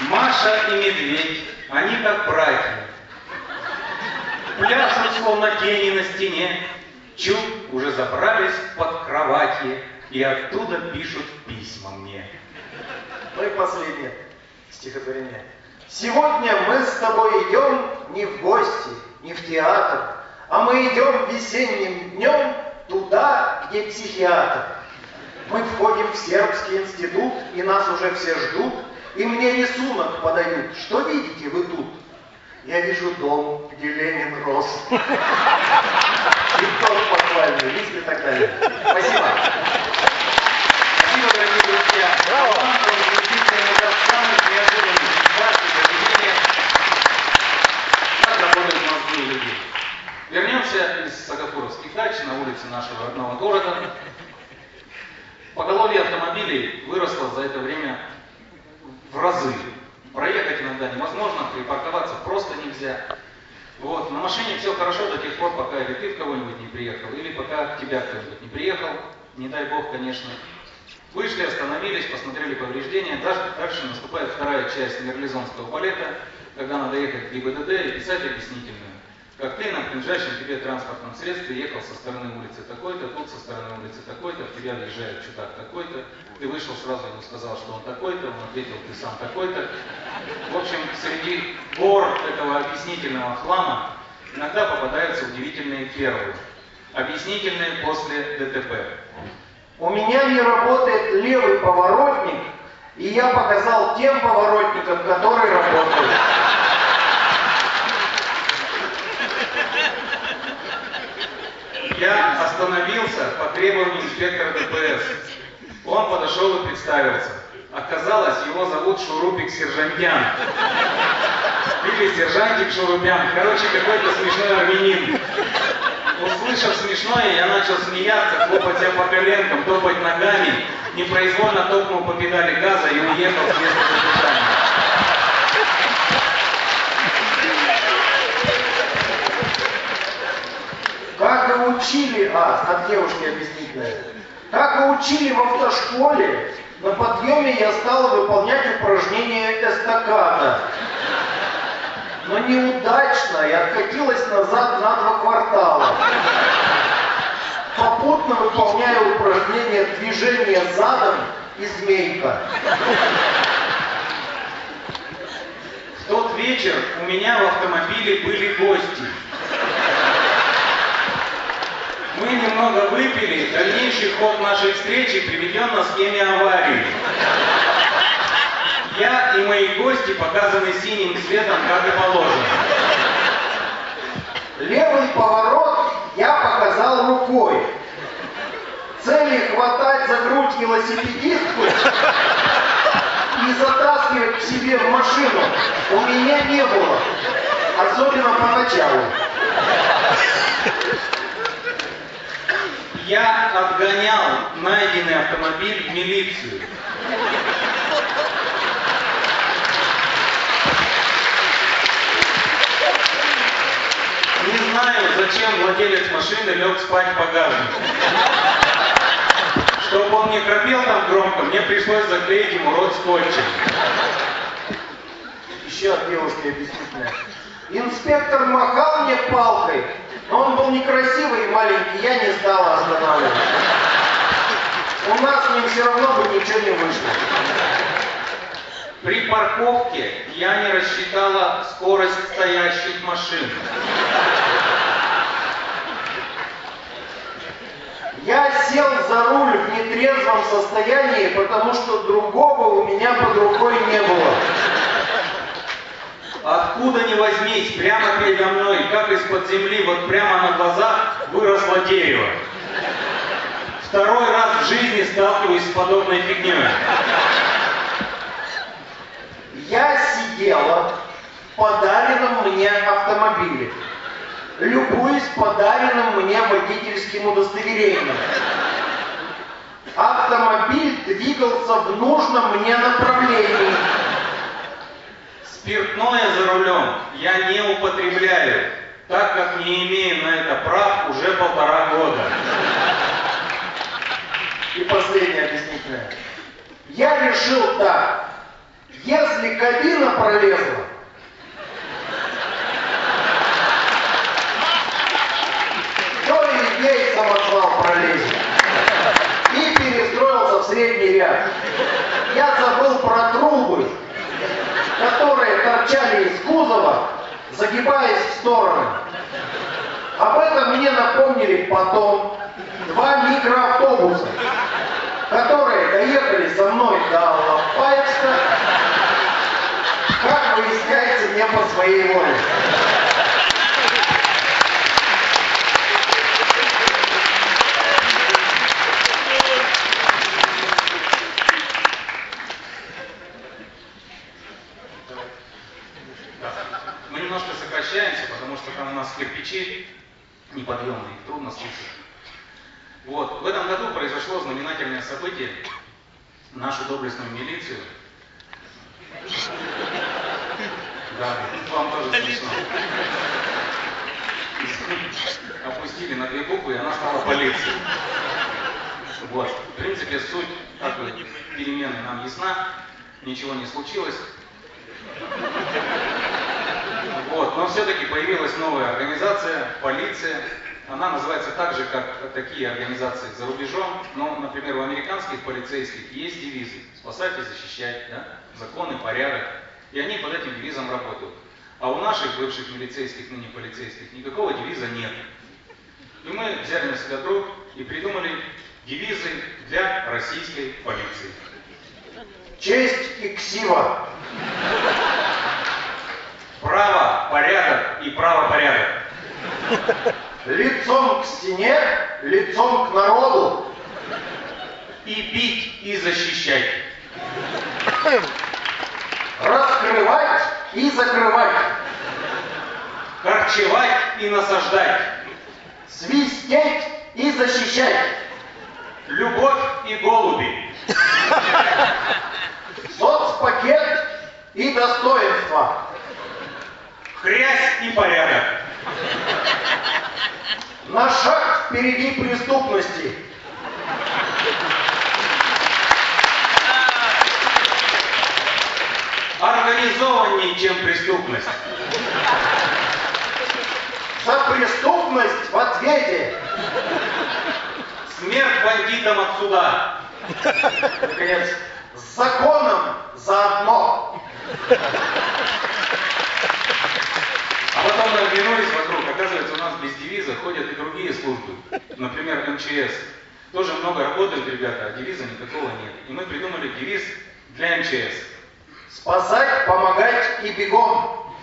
Маша и медведь, они как братья. Пляшут, словно тени на стене, Чу уже забрались под кровати И оттуда пишут письма мне. Ну и последнее стихотворение. Сегодня мы с тобой идем не в гости, не в театр, а мы идем весенним днем туда, где психиатр. Мы входим в сербский институт, и нас уже все ждут, и мне рисунок подают. Что видите вы тут? Я вижу дом, где Ленин рос. И тот похвальный, лист и так далее. Спасибо. Спасибо, дорогие друзья. Люди. Вернемся из Сагапуровских дач на улице нашего родного города. Поголовье автомобилей выросло за это время в разы. Проехать иногда невозможно, припарковаться просто нельзя. Вот, на машине все хорошо до тех пор, пока или ты в кого-нибудь не приехал, или пока к тебя кто-нибудь не приехал, не дай бог, конечно. Вышли, остановились, посмотрели повреждения. Дальше, дальше наступает вторая часть мерлизонского балета, когда надо ехать в ГИБДД и писать объяснительную. Как ты на принадлежащем тебе транспортном средстве ехал со стороны улицы такой-то, тут со стороны улицы такой-то, в тебя въезжает чудак такой-то, ты вышел сразу ему сказал, что он такой-то, он ответил, ты сам такой-то. В общем, среди гор этого объяснительного хлама иногда попадаются удивительные первые. Объяснительные после ДТП. У меня не работает левый поворотник, и я показал тем поворотникам, которые работают. Я остановился по требованию инспектора ДПС. Он подошел и представился. Оказалось, его зовут Шурупик Сержантян. Или Сержантик Шурупян. Короче, какой-то смешной армянин. Услышав смешное, я начал смеяться, хлопать себя по коленкам, топать ногами, непроизвольно топнул по педали газа и уехал с места задержания. Как и учили, а, от девушки объяснительная. Как и учили в автошколе, на подъеме я стала выполнять упражнение эстакада. Но неудачно и откатилась назад на два квартала. Попутно выполняя упражнение движения задом и змейка. В тот вечер у меня в автомобиле были гости. Мы немного выпили, дальнейший ход нашей встречи приведен на схеме аварии. Я и мои гости показаны синим цветом, как и положено. Левый поворот я показал рукой. Цели хватать за грудь велосипедистку и затаскивать к себе в машину у меня не было. Особенно поначалу. Я отгонял найденный автомобиль в милицию. Не знаю, зачем владелец машины лег спать в багажник. Чтобы он не храпел там громко, мне пришлось заклеить ему рот скотчем. Еще от девушки объяснительная. Инспектор махал мне палкой, но он был некрасивый и маленький, я не стала останавливать. У нас с ним все равно бы ничего не вышло. При парковке я не рассчитала скорость стоящих машин. Я сел за руль в нетрезвом состоянии, потому что другого у меня под рукой не было. Откуда ни возьмись, прямо передо мной, как из-под земли, вот прямо на глазах выросло дерево. Второй раз в жизни сталкиваюсь с подобной фигней. Я дело в подаренном мне автомобиле. Любуюсь подаренным мне водительским удостоверением. Автомобиль двигался в нужном мне направлении. Спиртное за рулем я не употребляю, так как не имею на это прав уже полтора года. И последнее объяснительное. Я решил так. Если кабина пролезла, то и весь самосвал пролезет. И перестроился в средний ряд. Я забыл про торчали из кузова, загибаясь в стороны. Об этом мне напомнили потом два микроавтобуса, которые доехали со мной до Алапаевска, как выясняется, не по своей воле. Да. Мы немножко сокращаемся, нас кирпичи неподъемные, трудно слушать. Вот. В этом году произошло знаменательное событие. Нашу доблестную милицию. Да, вам тоже смешно. Опустили на две буквы, и она стала полицией. Вот. В принципе, суть как бы перемены нам ясна. Ничего не случилось. Вот, но все-таки появилась новая организация, полиция. Она называется так же, как такие организации за рубежом. Но, например, у американских полицейских есть девизы «спасать и защищать», да? законы, порядок. И они под этим девизом работают. А у наших бывших милицейских, ныне полицейских, никакого девиза нет. И мы взяли на себя труд и придумали девизы для российской полиции. Честь и ксива. Право, порядок и правопорядок. Лицом к стене, лицом к народу. И бить, и защищать. Раскрывать и закрывать. Корчевать и насаждать. Свистеть и защищать. Любовь и голуби. Соцпакет и достоинство. Хрясь и порядок. На шаг впереди преступности. Организованнее, чем преступность. За преступность в ответе. Смерть бандитам от суда. Наконец, с законом заодно. Потом оглянулись вокруг. Оказывается, у нас без девиза ходят и другие службы. Например, МЧС. Тоже много работают ребята, а девиза никакого нет. И мы придумали девиз для МЧС. Спасать, помогать и бегом.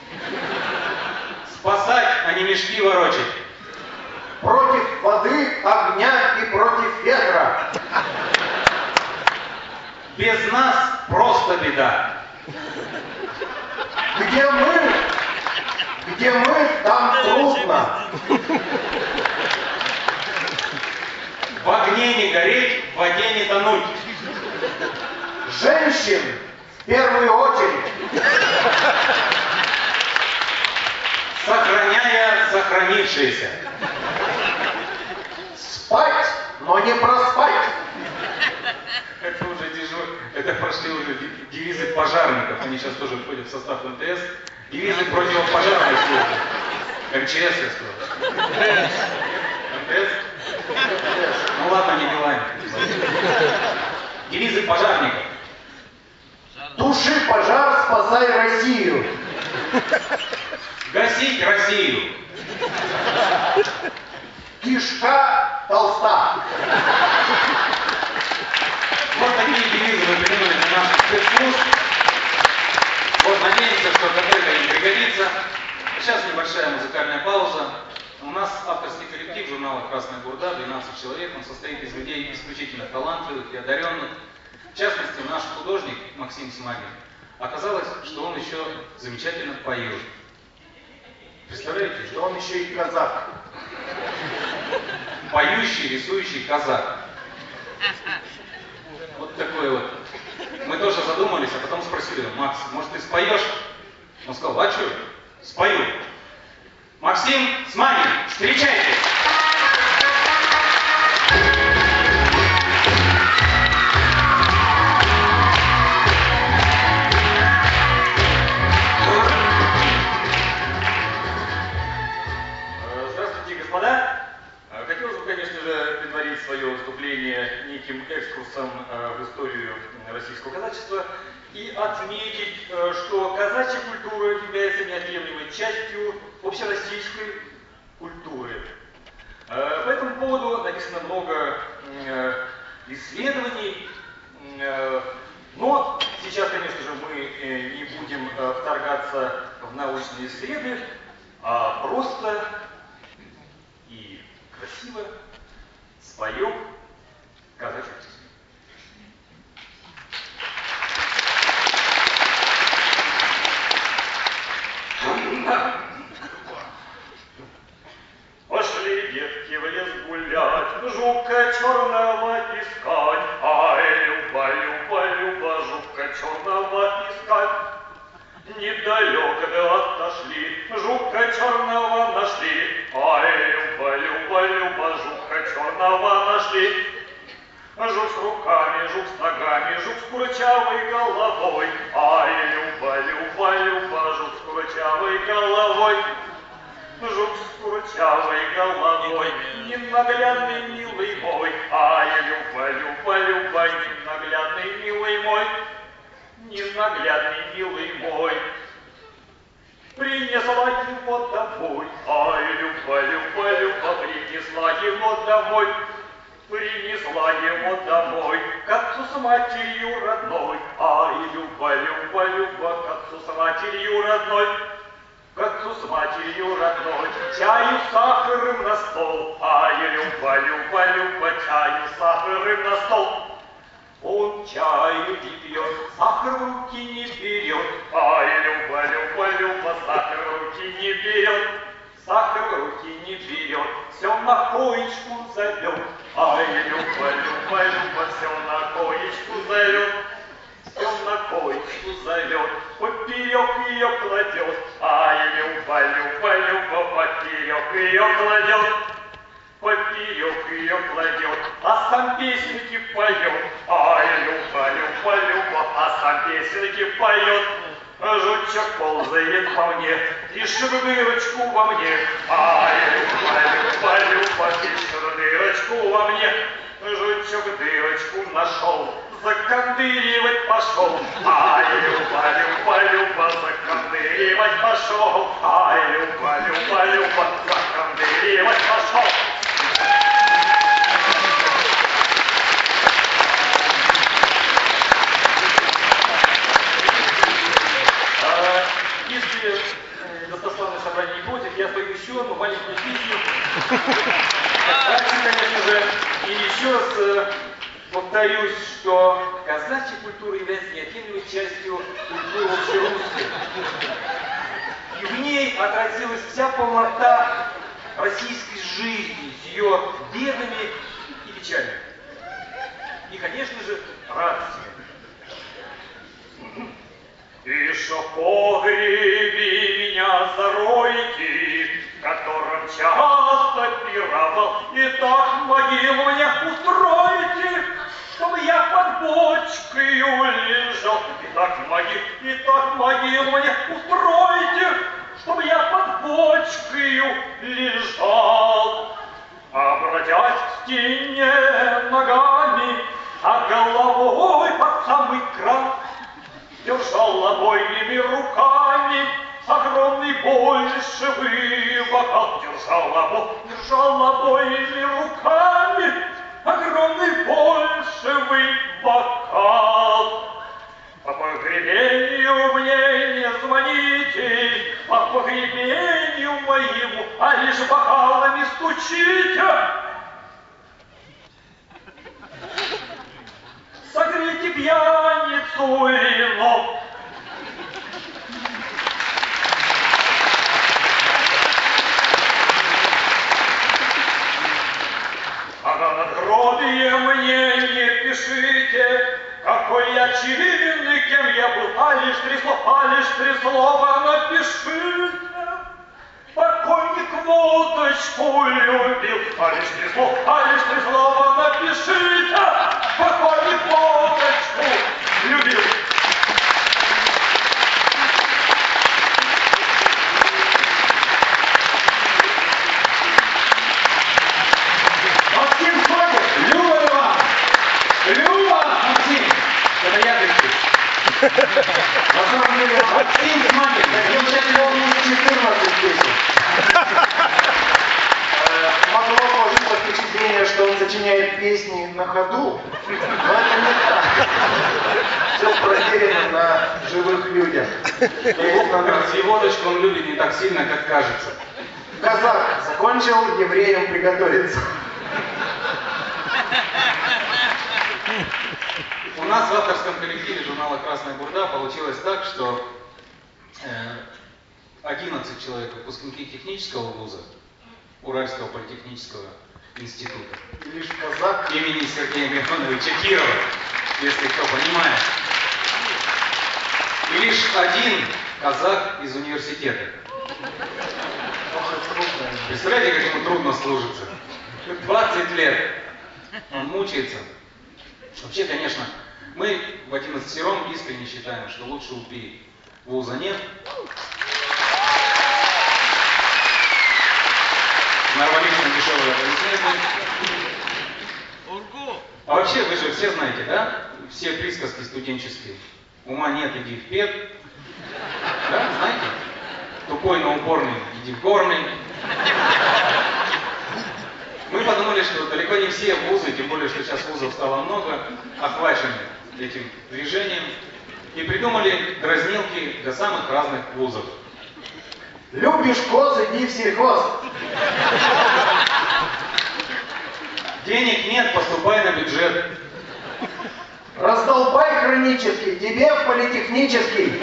Спасать, а не мешки ворочать. Против воды, огня и против ветра. Без нас просто беда. Где мы, где мы, там трудно. В огне не гореть, в воде не тонуть. Женщин в первую очередь. Сохраняя сохранившееся. Спать, но не проспать. Это уже дежур, это прошли уже девизы пожарников. Они сейчас тоже входят в состав МТС. Девизы противопожарной службы. МЧС, я сказал. МТС? Ну ладно, не Билайн. Девизы пожарников. Туши пожар, спасай Россию. Гасить Россию. Кишка толста. Вот такие девизы мы придумали для наших спецслужб. Вот, надеемся, что какой-то им пригодится. Сейчас небольшая музыкальная пауза. У нас авторский коллектив журнала «Красная бурда», 12 человек. Он состоит из людей исключительно талантливых и одаренных. В частности, наш художник Максим Смагин Оказалось, что он еще замечательно поет. Представляете? Что он еще и казак. Поющий, рисующий казак. Вот такой вот. Мы тоже задумались, а потом спросили, Макс, может ты споешь? Он сказал, а что? Спою. Максим Сманин, встречайте! Выступление неким экскурсом э, в историю российского казачества и отметить, э, что казачья культура является неотъемлемой частью общероссийской культуры. Э, По этому поводу написано много исследований, но сейчас, конечно же, мы не будем вторгаться в научные среды, а просто и красиво споем песню. Пошли детки в лес гулять, жука черного искать. Ай, люба, люба, люба, жука черного искать. Недалеко да отошли, жука черного нашли. Ай, люба, люба, люба, жука черного нашли. Жук с руками, жук с ногами, жук с курчавой головой. Ай, люба, люба, люба, жук с курчавой головой. Жук с курчавой головой, ненаглядный милый мой. Ай, люба, люба, люба, ненаглядный милый мой. Ненаглядный милый мой. Принесла его домой. Ай, люба, люба, люба, принесла его домой. Принесла его домой к отцу с матерью родной. Ай, люба, люба, люба, к отцу с матерью родной. К отцу с матерью родной, чаю сахаром на стол. Ай, люба, люба, люба, чаю сахаром на стол. Он чаю не пьет, сахар в руки не берет. Ай, люба, люба, люба, сахар в руки не берет. Сахар руки не берет, все на коечку зовет. Ай, люба, люба, люба, все на коечку зовет. Все на коечку зовет, поперек ее кладет. Ай, люба, люба, люба, поперек ее кладет. Поперек ее кладет, а сам песенки поет. Ай, люба, люба, люба, а сам песенки поет. Жучок ползает по мне, пишет дырочку во мне. Ай, люба, люба, люба, пишет дырочку во мне. Жучок дырочку нашел, закандыривать пошел. Ай, люба, люба, люба, закандыривать пошел. Ай, люба, люба, люба, закандыривать пошел. А, Если э, достославное собрание не против, одну маленькую песню. Дальше, конечно же, и еще раз э, повторюсь, что казачья культура является неотъемлемой частью культуры общерусской. И в ней отразилась вся полнота российской жизни с ее бедами и печалями. И, конечно же, радостями. И шо в погребе меня заройте, в котором часто пировал, и так могилу мне устроите, чтобы я под бочкою лежал. И так могил, и так могилу мне устроите, чтобы я под бочкою лежал. А бродясь к стене ногами, а головой под самый край, держал обоими руками огромный большевый бокал. Держал, обо... держал обоими руками огромный большевый бокал. По погребению мне не звоните, по погребению моему, а лишь бокалами стучите. Согрейте пьяницу Молодые мне не пишите, какой я чивинный, кем я был, а лишь три слова, а лишь три слова напишите. Покойник водочку любил, а лишь три слова, а лишь три слова напишите. Покойник водочку любил. На самом деле, Максим Смакин! я читал не 14 песен. Могло сложиться впечатление, что он сочиняет песни на ходу, но это не так. Все проверено на живых людях. И водочку он любит не так сильно, как кажется. Казах закончил, евреям приготовиться. У нас в авторском коллективе журнала «Красная бурда» получилось так, что э, 11 человек выпускники технического вуза, Уральского политехнического института, И лишь казах имени Сергея Мироновича Кирова, если кто понимает. И лишь один казах из университета. Представляете, как ему трудно служится? 20 лет. Он мучается. Вообще, конечно, мы в 11 сером искренне считаем, что лучше УПИ вуза нет. Нарвались на дешевые аплодисменты. А вообще, вы же все знаете, да? Все присказки студенческие. Ума нет, иди в пед. Да, знаете? Тупой, но упорный, иди в горный. Мы подумали, что далеко не все вузы, тем более, что сейчас вузов стало много, охвачены этим движением, и придумали дразнилки для самых разных вузов. Любишь коз, иди в сельхоз. Денег нет, поступай на бюджет. Раздолбай хронический, тебе в политехнический.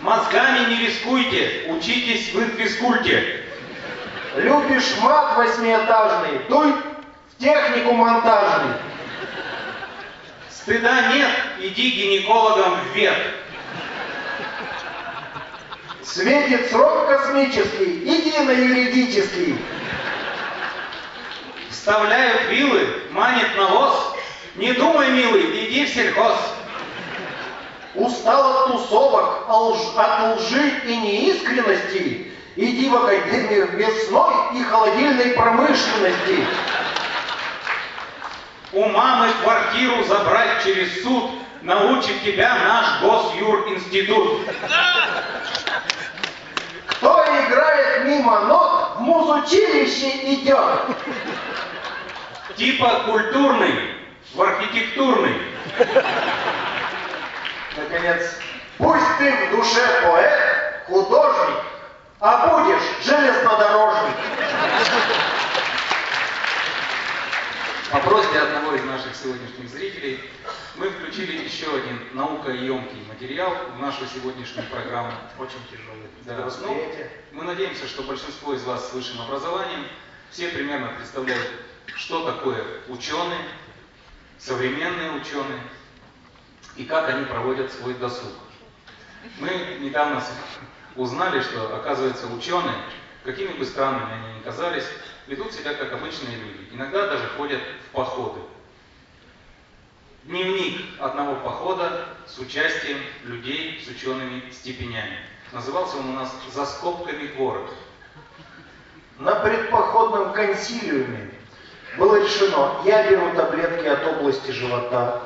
Мозгами не рискуйте, учитесь в инфискульте. Любишь мат восьмиэтажный, дуй в технику монтажный. Стыда нет, иди гинекологом вверх. Светит срок космический, иди на юридический. Вставляют вилы, манит навоз. Не думай, милый, иди в сельхоз. Устал от тусовок, а от лжи и неискренности. Иди в Академию мясной и холодильной промышленности. У мамы квартиру забрать через суд научит тебя наш Госюринститут. Кто играет мимо нот, в музучилище идет. Типа культурный, в архитектурный. Наконец, пусть ты в душе поэт, художник, а будешь железнодорожник. По просьбе одного из наших сегодняшних зрителей мы включили еще один наукоемкий материал в нашу сегодняшнюю программу. Очень тяжелый. Да, Для ну, мы надеемся, что большинство из вас с высшим образованием все примерно представляют, что такое ученые, современные ученые и как они проводят свой досуг. Мы недавно узнали, что, оказывается, ученые, какими бы странными они ни казались, ведут себя как обычные люди. Иногда даже ходят в походы. Дневник одного похода с участием людей с учеными степенями. Назывался он у нас «За скобками город». На предпоходном консилиуме было решено, я беру таблетки от области живота,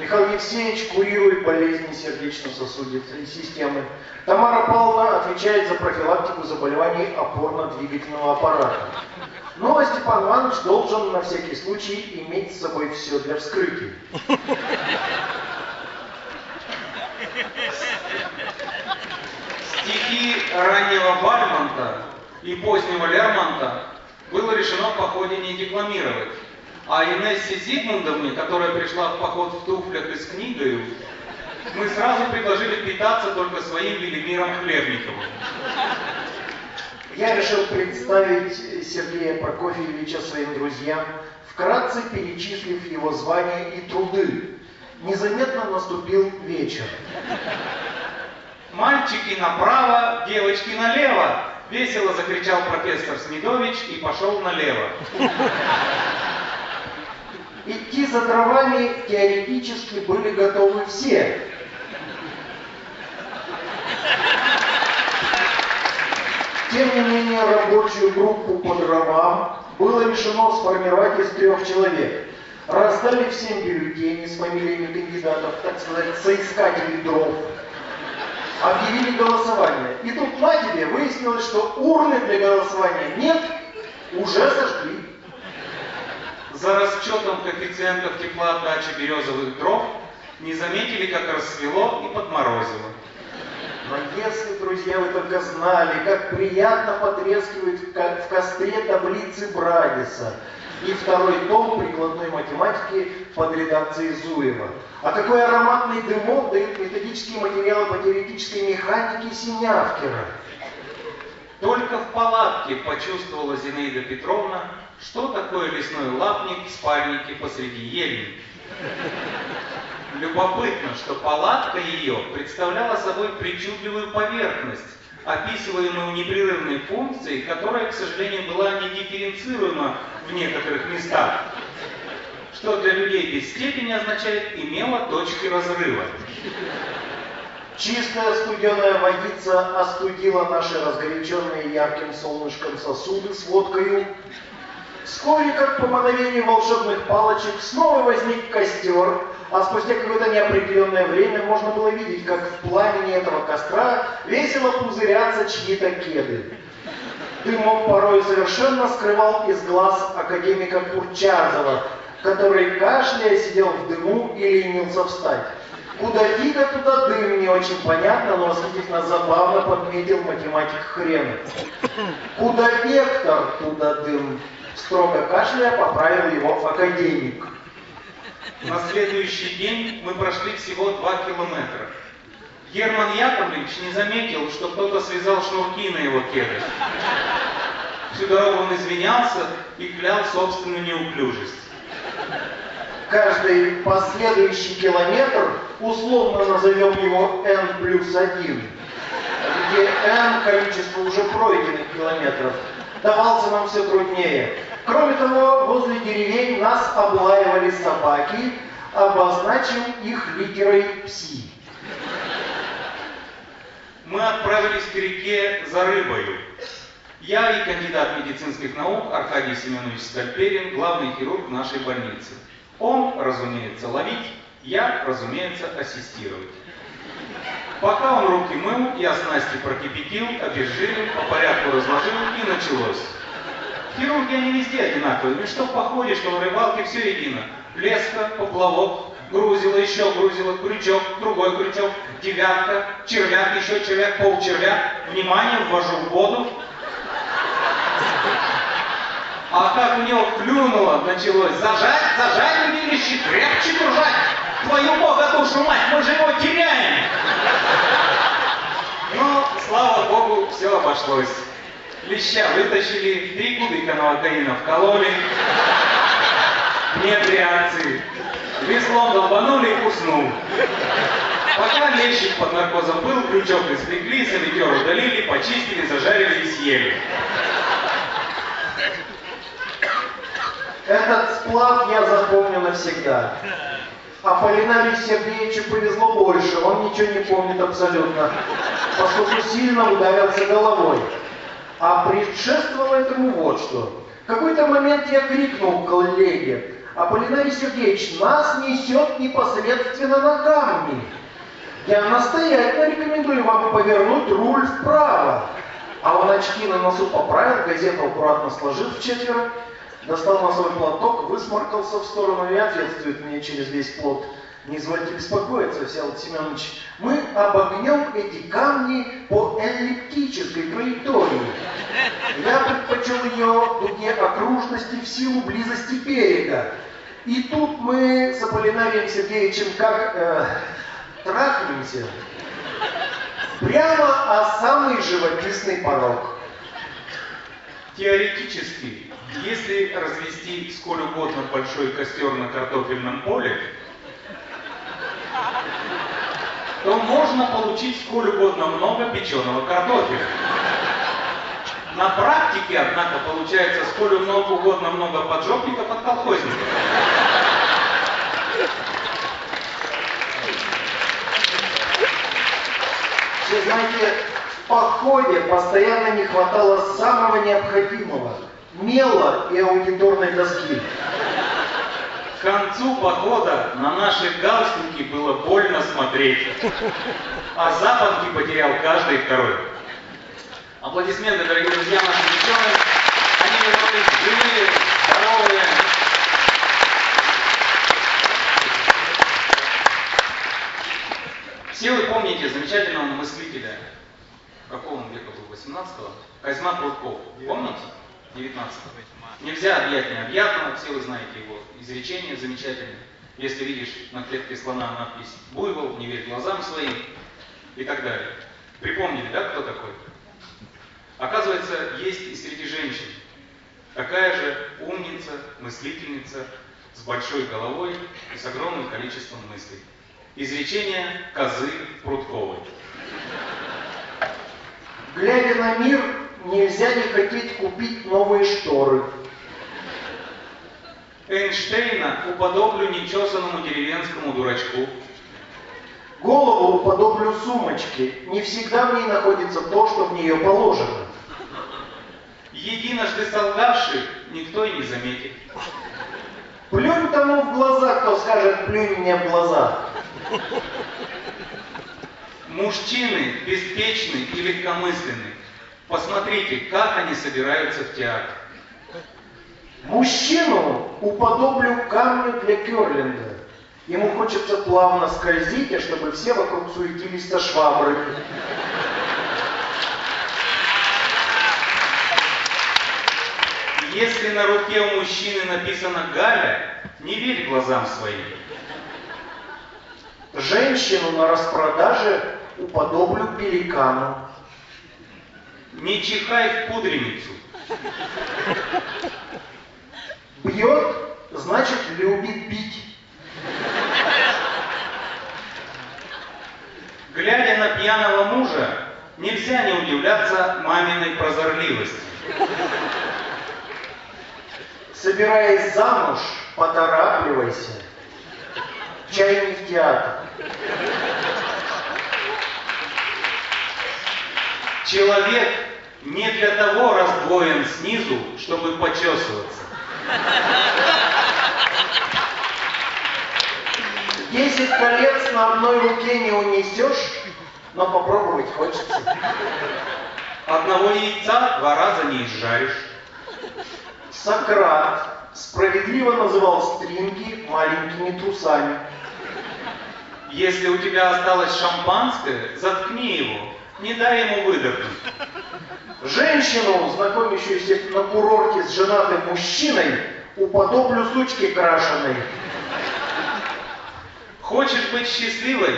Михаил Евсеевич курирует болезни сердечно-сосудистой системы, Тамара Павловна отвечает за профилактику заболеваний опорно-двигательного аппарата. Ну а Степан Иванович должен на всякий случай иметь с собой все для вскрытия. Стихи раннего Бальмонта и позднего Лермонта было решено в походе не декламировать. А Инессе Зигмундовне, которая пришла в поход в туфлях и с книгой, мы сразу предложили питаться только своим Велимиром Хлебниковым. Я решил представить Сергея Прокофьевича своим друзьям, вкратце перечислив его звания и труды. Незаметно наступил вечер. Мальчики направо, девочки налево. Весело закричал профессор Смедович и пошел налево. Идти за дровами теоретически были готовы все. Тем не менее, рабочую группу по дровам было решено сформировать из трех человек. Раздали всем бюллетени с фамилиями кандидатов, так сказать, соискателей дров. Объявили голосование. И тут на тебе выяснилось, что урны для голосования нет, уже сожгли. За расчетом коэффициентов теплоотдачи березовых дров не заметили, как рассвело и подморозило. Но если, друзья, вы только знали, как приятно потрескивают в ко- в костре таблицы Брадиса и второй том прикладной математики под редакцией Зуева. А какой ароматный дымок дают методические материалы по теоретической механике Синявкина. Только в палатке почувствовала Зинаида Петровна, что такое лесной лапник в спальнике посреди ельни. Любопытно, что палатка ее представляла собой причудливую поверхность, описываемую непрерывной функцией, которая, к сожалению, была не дифференцируема в некоторых местах, что для людей без степени означает «имела точки разрыва». Чистая студеная водица остудила наши разгоряченные ярким солнышком сосуды с водкою. Вскоре, как по мановению волшебных палочек, снова возник костер, а спустя какое-то неопределенное время можно было видеть, как в пламени этого костра весело пузырятся чьи-то кеды. Дымок порой совершенно скрывал из глаз академика Курчазова, который, кашляя, сидел в дыму и ленился встать. Куда видно, туда дым, не очень понятно, но восхитительно забавно подметил математик Хрен. Куда вектор, туда дым. Строго кашляя поправил его академик. На следующий день мы прошли всего два километра. Герман Яковлевич не заметил, что кто-то связал шнурки на его кеды. Всю дорогу он извинялся и клял собственную неуклюжесть. Каждый последующий километр, условно назовем его n плюс 1, где n количество уже пройденных километров, давался нам все труднее. Кроме того, возле деревень нас облаивали собаки, обозначим их литерой «пси». Мы отправились к реке за рыбою. Я и кандидат медицинских наук Аркадий Семенович Скальперин, главный хирург нашей больницы. Он, разумеется, ловить, я, разумеется, ассистировать. Пока он руки мыл, я снасти прокипятил, обезжирил, по порядку разложил и началось. Хирурги, они везде одинаковые. Ну что походишь, что на рыбалке все едино. Леска, поплавок, грузило, еще грузило, крючок, другой крючок, девятка, червяк, еще червяк, полчервяк. Внимание, ввожу в воду. А как у него клюнуло, началось зажать, зажать удилище, крепче держать. Твою бога-душу мать, мы же его теряем. Но, слава богу, все обошлось. Леща вытащили, три кубика новокаина вкололи. Нет реакции. Веслом долбанули и уснул. Пока лещик под наркозом был, крючок извлекли, солитер удалили, почистили, зажарили и съели. Этот сплав я запомню навсегда. А Полинарию Сергеевичу повезло больше, он ничего не помнит абсолютно, поскольку сильно ударился головой. А предшествовало этому вот что. В какой-то момент я крикнул коллеге, Аполлинарий Сергеевич, нас несет непосредственно на камни. Я настоятельно рекомендую вам повернуть руль вправо. А он очки на носу поправил, газету аккуратно сложил в четверо, достал носовой платок, высморкался в сторону и ответствует мне через весь плод. Не извольте беспокоиться, Всеволод Семенович, мы обогнем эти камни по эллиптической траектории. Я предпочел ее дуге окружности в силу близости берега. И тут мы с Аполлинарием Сергеевичем как э, трахнемся. Прямо о самый живописный порог. Теоретически, если развести сколь угодно большой костер на картофельном поле, то можно получить сколь угодно много печеного картофеля. На практике, однако, получается сколь много угодно много поджопников от колхозников. Все знаете, в походе постоянно не хватало самого необходимого – мела и аудиторной доски. К концу похода на наши галстуки было больно смотреть, а запонки потерял каждый второй. Аплодисменты, дорогие друзья, нашим ученым. Они вернулись живые, здоровые. Все вы помните замечательного мыслителя, какого он века был, 18-го? Козьма Прудков. Помните? 19-го. Нельзя объять необъятного, все вы знаете его изречение замечательное. Если видишь на клетке слона надпись «Буйвол, не верь глазам своим» и так далее. Припомнили, да, кто такой? Оказывается, есть и среди женщин такая же умница, мыслительница, с большой головой и с огромным количеством мыслей. Изречение козы Прудковой. Глядя на мир, нельзя не хотеть купить новые шторы. Эйнштейна уподоблю нечесанному деревенскому дурачку. Голову уподоблю сумочке. Не всегда в ней находится то, что в нее положено. Единожды солгавший никто и не заметит. Плюнь тому в глаза, кто скажет «плюнь мне в глаза». Мужчины беспечны и легкомысленны. Посмотрите, как они собираются в театр. Мужчину уподоблю камню для керлинга. Ему хочется плавно скользить, а чтобы все вокруг суетились со шваброй. Если на руке у мужчины написано «Галя», не верь глазам своим. Женщину на распродаже уподоблю пеликану. Не чихай в пудреницу. Бьет, значит любит бить. Глядя на пьяного мужа, нельзя не удивляться маминой прозорливости. Собираясь замуж, поторапливайся. Чай не в театр. Человек не для того раздвоен снизу, чтобы почесываться. Десять колец на одной руке не унесешь, но попробовать хочется. Одного яйца два раза не изжаришь. Сократ справедливо называл стринги маленькими трусами. Если у тебя осталось шампанское, заткни его, не дай ему выдохнуть. Женщину, знакомящуюся на курорте с женатым мужчиной, уподоблю сучке крашеной. Хочешь быть счастливой,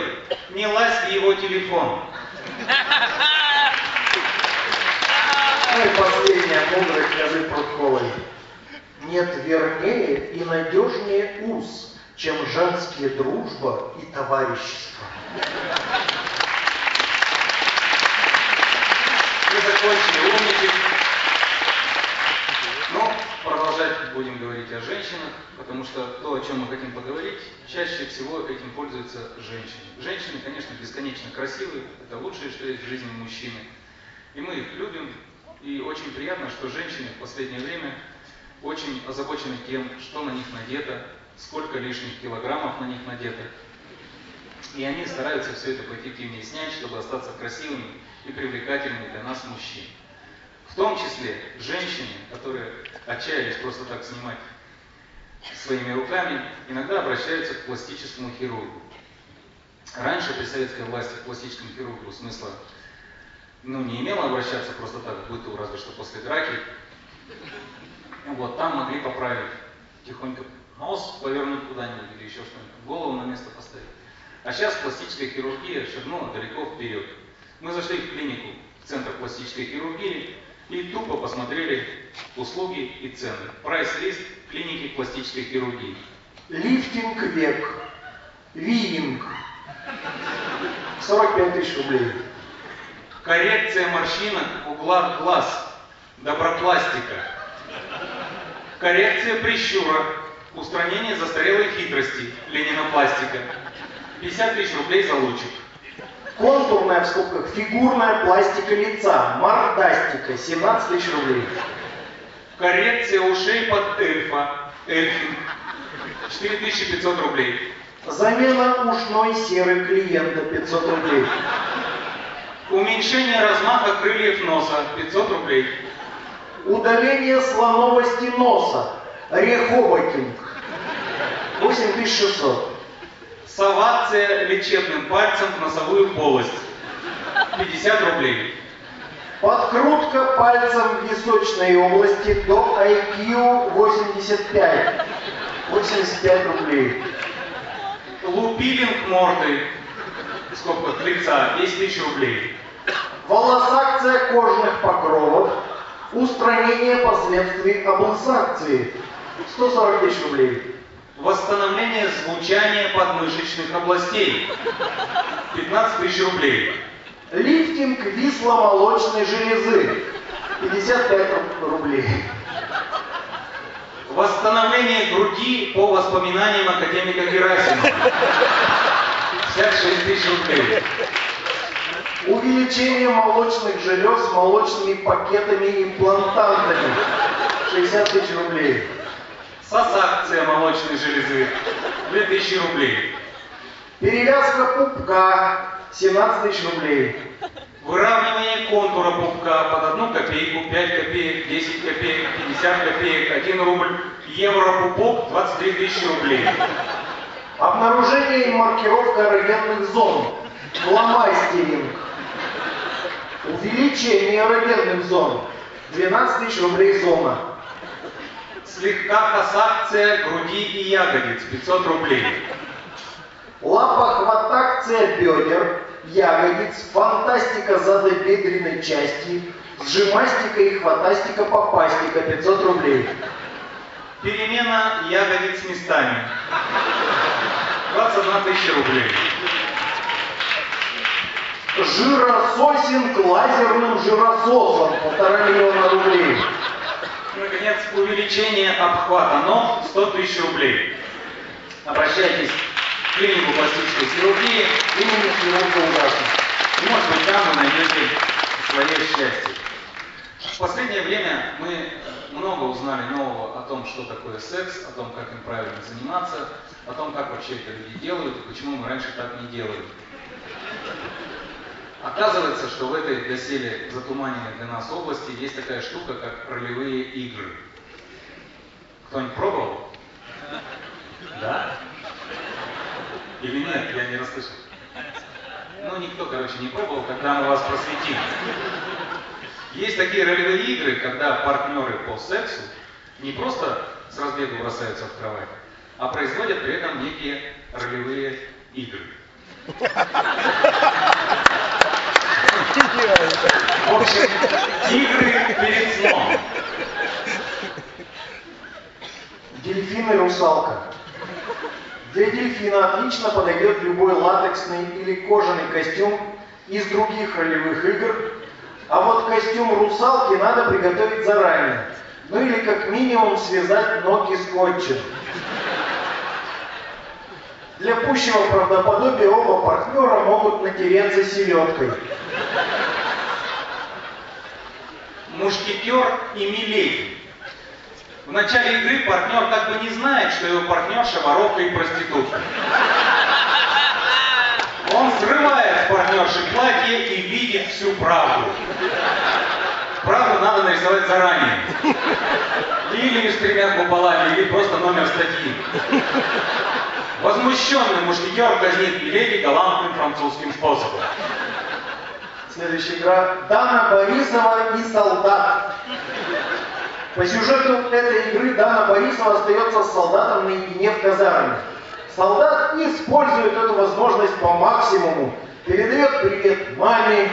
не лазь в его телефон. Ну и последняя мудрость Язы Прудковой. Нет вернее и надежнее уз, чем женские дружба и товарищество. Мы закончили умники. Но продолжать будем говорить о женщинах, потому что то, о чем мы хотим поговорить, чаще всего этим пользуются женщины. Женщины, конечно, бесконечно красивые, это лучшее, что есть в жизни мужчины. И мы их любим, и очень приятно, что женщины в последнее время очень озабочены тем, что на них надето, сколько лишних килограммов на них надето. И они стараются все это поэффективнее снять, чтобы остаться красивыми и привлекательными для нас мужчин. В том числе женщины, которые отчаялись просто так снимать своими руками, иногда обращаются к пластическому хирургу. Раньше при советской власти к пластическому хирургу смысла ну, не имело обращаться просто так в быту, разве что после драки. Вот, там могли поправить тихонько нос повернуть куда-нибудь или еще что-нибудь, голову на место поставить. А сейчас пластическая хирургия шагнула далеко вперед. Мы зашли в клинику, в центр пластической хирургии, и тупо посмотрели услуги и цены. Прайс-лист клиники пластической хирургии. Лифтинг век, виинг, 45 тысяч рублей. Коррекция морщинок в углах глаз. Добропластика. Коррекция прищура. Устранение застарелой хитрости. Ленинопластика. 50 тысяч рублей за лучик. Контурная, в скобках, фигурная пластика лица, мордастика, 17 тысяч рублей. Коррекция ушей под эльфа. Эльфинг. 4500 рублей. Замена ушной серы клиента, 500 рублей. Уменьшение размаха крыльев носа. 500 рублей. Удаление слоновости носа, рехобокинг, 8600. Совация лечебным пальцем в носовую полость. 50 рублей. Подкрутка пальцем в височной области до IQ 85, 85 рублей. Лупилинг морды. В скобках лица. 10 тысяч рублей. Волосакция кожных покровов, устранение последствий облысакции, 140 тысяч рублей. Восстановление звучания подмышечных областей. 15 тысяч рублей. Лифтинг висломолочной железы, 55 рублей. Восстановление груди по воспоминаниям академика Герасимова. 56 тысяч рублей. Увеличение молочных желез молочными пакетами и имплантантами, 60 тысяч рублей. Сосакция молочной железы. 2000 рублей. Перевязка пупка, 17 тысяч рублей. Выравнивание контура пупка под 1 копейку, 5 копеек, 10 копеек, 50 копеек, 1 рубль. Евро пупок 23 тысячи рублей. Обнаружение и маркировка эрогенных зон, фломастеринг. Увеличение эрогенных зон, 12 тысяч рублей зона. Слегка касакция груди и ягодиц 500 рублей. Лапохватакция бедер, ягодиц, фантастика задобедренной части, сжимастика и хватастика попастика, 500 рублей. Перемена ягодиц местами. 21 тысяча рублей. Жирососинг лазерным жирососом, полтора миллиона рублей. Наконец, увеличение обхвата ног 100 тысяч рублей. Обращайтесь в клинику пластической хирургии, Имени хирурга ужасно. и, может быть, там вы найдете свое счастье. В последнее время мы много узнали нового о том, что такое секс, о том, как им правильно заниматься, о том, как вообще это люди делают и почему мы раньше так не делали. Оказывается, что в этой доселе затуманенной для нас области есть такая штука, как ролевые игры. Кто-нибудь пробовал? Да? Или нет? Я не расслышал. Ну, никто, короче, не пробовал, когда мы вас просветим. Есть такие ролевые игры, когда партнеры по сексу не просто с разбегу бросаются в кровать, а производят при этом некие ролевые игры. В общем, игры перед сном. Дельфин и русалка. Для дельфина отлично подойдет любой латексный или кожаный костюм из других ролевых игр, а вот костюм русалки надо приготовить заранее, ну или как минимум связать ноги скотчем. Для пущего правдоподобия партнера могут натереться селедкой. Мушкетер и Миледи. В начале игры партнер как бы не знает, что его партнерша воровка и проститутка. Он срывает партнерши платье и видит всю правду. Правду надо нарисовать заранее. Или с тремя куполами, или просто номер статьи. Возмущенный мушкетер казнит Миледи галантным французским способом. Следующая игра Дана Борисова и солдат. По сюжету этой игры Дана Борисова остается с солдатом наедине в казарме. Солдат использует эту возможность по максимуму. Передает привет маме,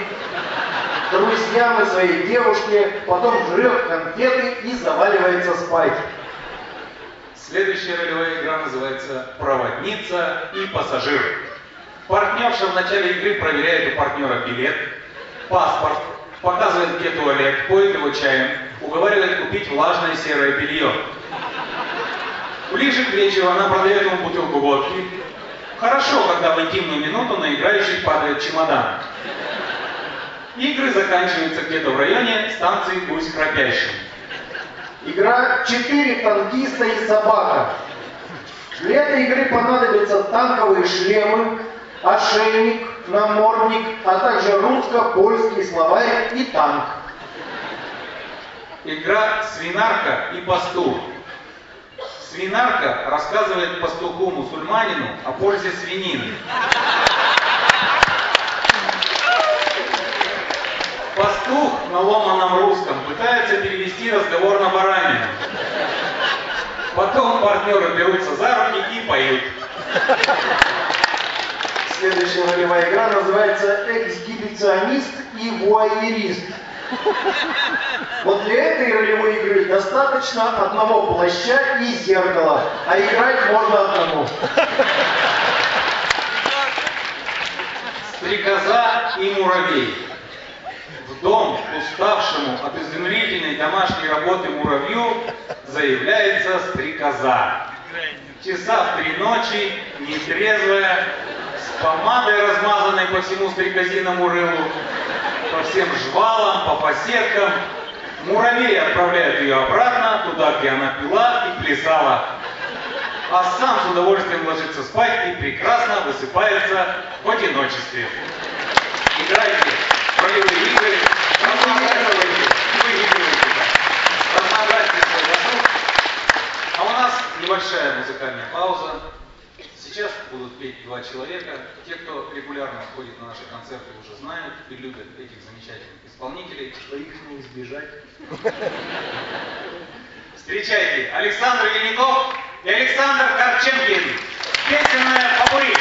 друзьям и своей девушке, потом жрет конфеты и заваливается спать. Следующая ролевая игра называется «Проводница и пассажир». Партнерша в начале игры проверяет у партнера билет, паспорт, показывает, где туалет, поет его чаем, уговаривает купить влажное серое белье. Ближе к вечеру она продает ему бутылку водки. Хорошо, когда в интимную минуту на играющих падает чемодан. Игры заканчиваются где-то в районе станции Гусь Храпящим. Игра «Четыре танкиста и собака». Для этой игры понадобятся танковые шлемы, ошейник, намордник, а также русско-польский словарь и танк. Игра «Свинарка и пастух». Свинарка рассказывает пастуху-мусульманину о пользе свинины. Пастух на ломаном русском пытается перевести разговор на баранину. Потом партнеры берутся за руки и поют. Следующая ролевая игра называется «Эксгибиционист и вуайерист». Вот для этой ролевой игры достаточно одного плаща и зеркала, а играть можно одному. Стрекоза и муравей. Дом, уставшему от изумительной домашней работы муравью, заявляется стрекоза. Часа в три ночи, нетрезвая, с помадой, размазанной по всему стрекозиному рылу, по всем жвалам, по поседкам. Муравей отправляет ее обратно, туда, где она пила и плясала. А сам с удовольствием ложится спать и прекрасно высыпается в одиночестве. Играйте А у нас небольшая музыкальная пауза. Сейчас будут петь два человека. Те, кто регулярно ходит на наши концерты, уже знают и любят этих замечательных исполнителей. Что их не избежать. Встречайте, Александр Ельников и Александр Корченкин. Песенная фаворит.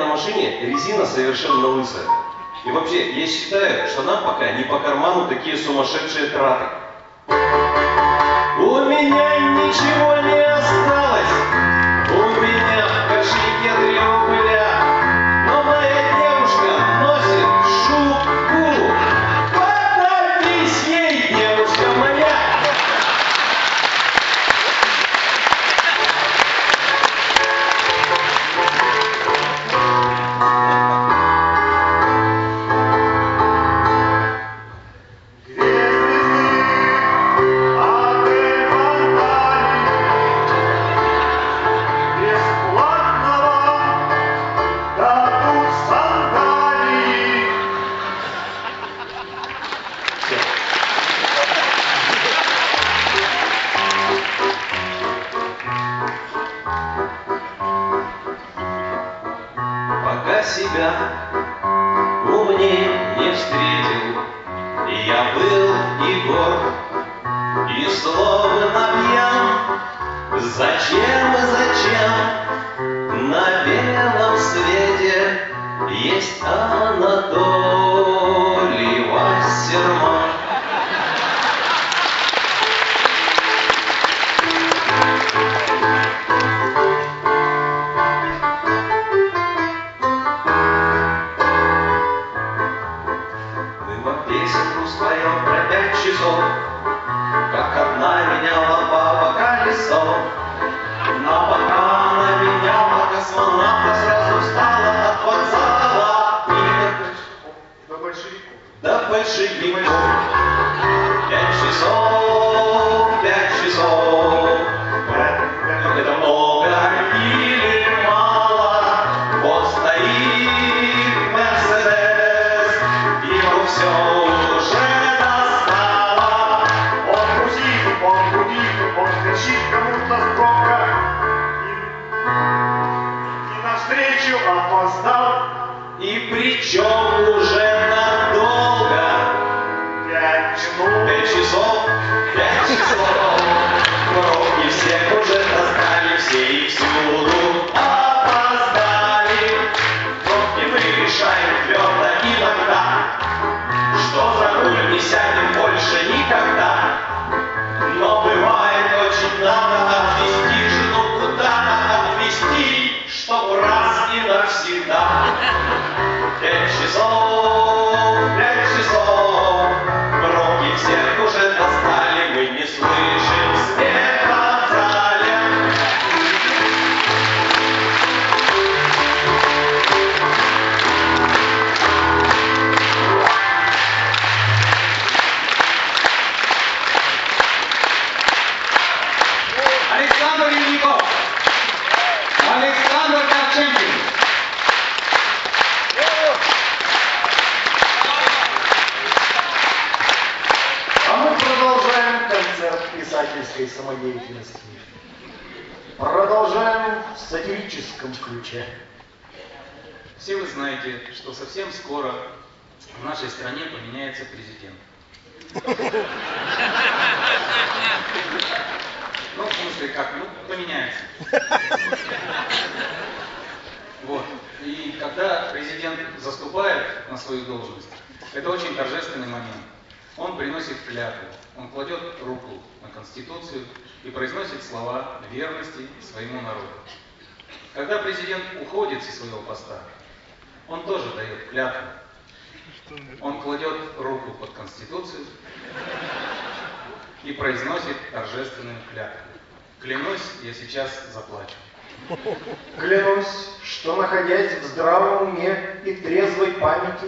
на машине резина совершенно лысая. И вообще, я считаю, что нам пока не по карману такие сумасшедшие траты. У меня ничего поменяется. [LAUGHS] Вот. И когда президент заступает на свою должность, это очень торжественный момент. Он приносит клятву, он кладет руку на Конституцию и произносит слова верности своему народу. Когда президент уходит со своего поста, он тоже дает клятву. Он кладет руку под Конституцию и произносит торжественную клятву. Клянусь, я сейчас заплачу. [LAUGHS] Клянусь, что находясь в здравом уме и трезвой памяти,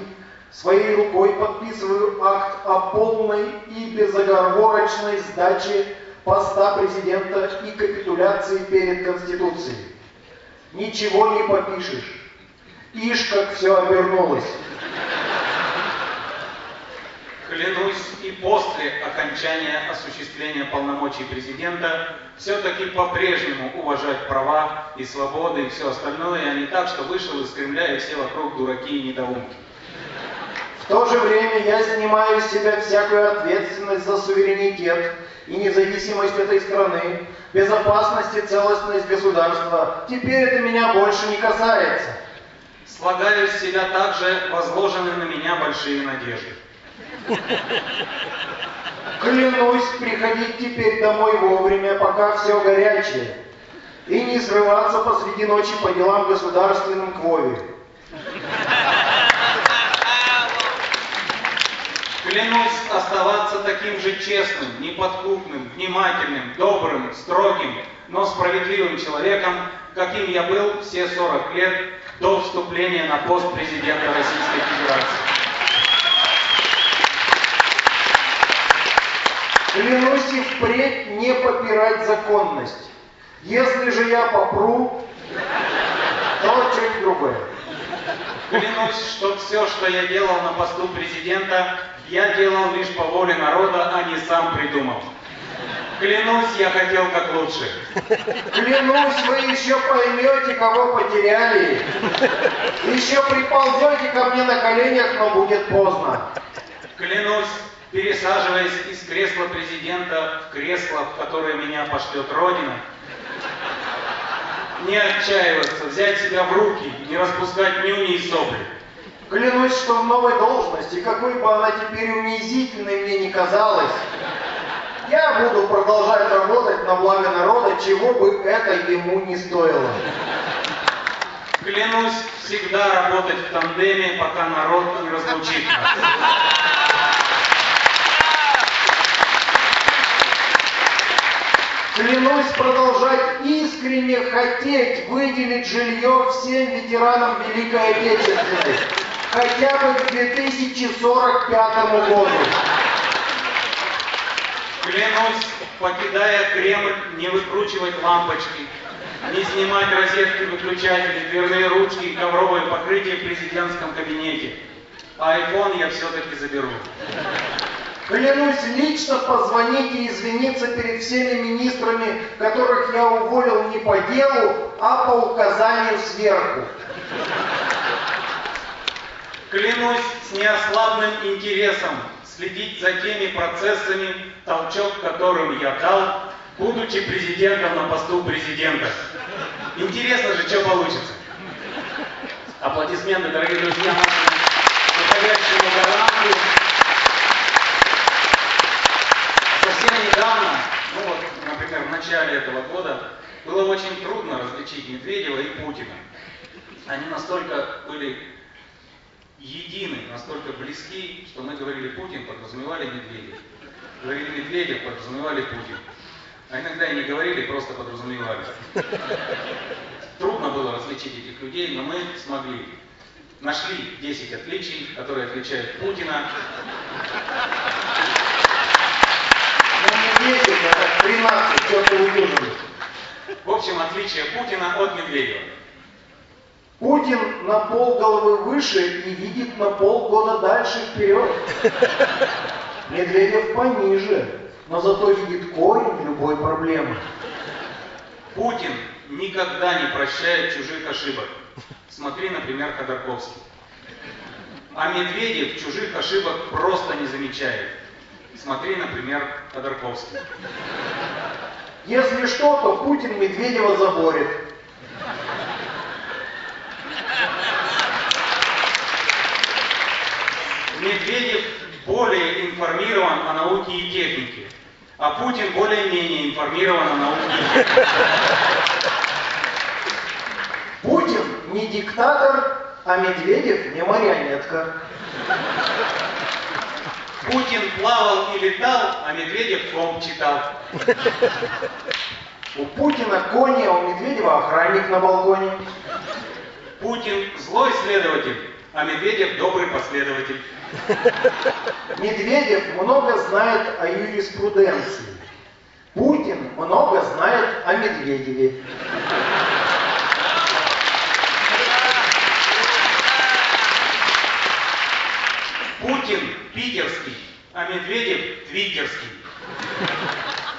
своей рукой подписываю акт о полной и безоговорочной сдаче поста президента и капитуляции перед Конституцией. Ничего не попишешь. Ишь, как все обернулось. Клянусь и после окончания осуществления полномочий президента все-таки по-прежнему уважать права и свободы и все остальное, а не так, что вышел из Кремля и все вокруг дураки и недоумки. В то же время я снимаю с себя всякую ответственность за суверенитет и независимость этой страны, безопасность и целостность государства. Теперь это меня больше не касается. Слагаю с себя также возложенные на меня большие надежды. Клянусь приходить теперь домой вовремя, пока все горячее, и не срываться посреди ночи по делам государственным к Вове. Клянусь оставаться таким же честным, неподкупным, внимательным, добрым, строгим, но справедливым человеком, каким я был все 40 лет до вступления на пост президента Российской Федерации. Клянусь и впредь не попирать законность. Если же я попру, то что-нибудь другое. Клянусь, что все, что я делал на посту президента, я делал лишь по воле народа, а не сам придумал. Клянусь, я хотел как лучше. Клянусь, вы еще поймете, кого потеряли. Еще приползете ко мне на коленях, но будет поздно. Клянусь, пересаживаясь из кресла президента в кресло, в которое меня пошлет Родина, не отчаиваться, взять себя в руки, не распускать нюни и сопли. Клянусь, что в новой должности, какой бы она теперь унизительной мне не казалась, я буду продолжать работать на благо народа, чего бы это ему не стоило. Клянусь всегда работать в тандеме, пока народ не разлучит нас. Клянусь продолжать искренне хотеть выделить жилье всем ветеранам Великой Отечественной, хотя бы к 2045 году. Клянусь, покидая Кремль, не выкручивать лампочки, не снимать розетки, выключатели, дверные ручки и ковровое покрытие в президентском кабинете. А iPhone я все-таки заберу. Клянусь лично позвонить и извиниться перед всеми министрами, которых я уволил не по делу, а по указанию сверху. Клянусь с неослабным интересом следить за теми процессами, толчок которым я дал, будучи президентом на посту президента. Интересно же, что получится. Аплодисменты, дорогие друзья, нашему уходящему гаранту. Совсем недавно, ну вот, например, в начале этого года, было очень трудно различить Медведева и Путина. Они настолько были едины, настолько близки, что мы говорили Путин, подразумевали Медведев. Говорили Медведев, подразумевали Путин. А иногда и не говорили, просто подразумевали. Трудно было различить этих людей, но мы смогли. Нашли 10 отличий, которые отличают Путина. 10, а 13, что ты удерживаешь. В общем, отличие Путина от Медведева. Путин на полголовы выше и видит на полгода дальше вперед. Медведев пониже, но зато видит корень любой проблемы. Путин никогда не прощает чужих ошибок. Смотри, например, Ходорковский. А Медведев чужих ошибок просто не замечает. Смотри, например, Ходорковский. Если что, то Путин Медведева заборет. Медведев более информирован о науке и технике, а Путин более-менее информирован о науке и технике. Путин не диктатор, а Медведев не марионетка. Путин плавал и летал, а Медведев комп читал. У Путина кони, а у Медведева охранник на балконе. Путин злой следователь, а Медведев добрый последователь. Медведев много знает о юриспруденции. Путин много знает о Медведеве. Путин питерский, а Медведев твиттерский.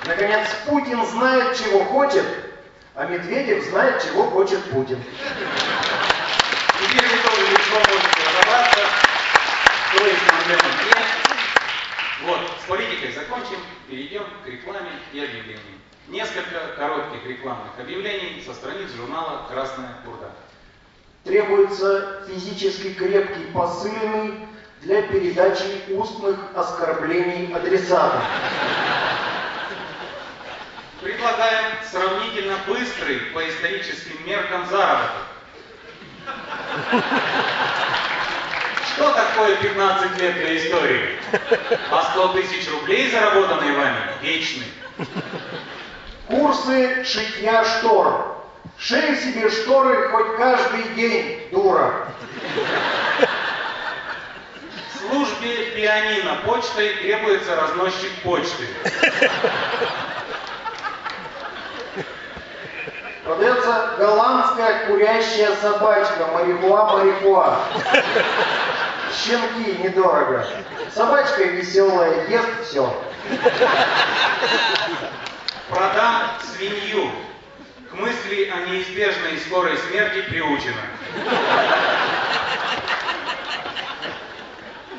Наконец, Путин знает, чего хочет, а Медведев знает, чего хочет Путин. Теперь вы тоже легко можете разобраться, что есть проблема где. Вот, с политикой закончим, перейдем к рекламе и объявлениям. Несколько коротких рекламных объявлений со страниц журнала «Красная бурда». Требуется физически крепкий посыльный для передачи устных оскорблений адресата. Предлагаем сравнительно быстрый по историческим меркам заработок. Что такое 15 лет для истории? А 100 тысяч рублей, заработанные вами, вечны. Курсы шитья штор. Шей себе шторы хоть каждый день, дура. Службе пианино почтой требуется разносчик почты. Продается голландская курящая собачка Марихуа Марихуа. Щенки недорого. Собачка веселая, ест все. Продам свинью. К мысли о неизбежной скорой смерти приучена.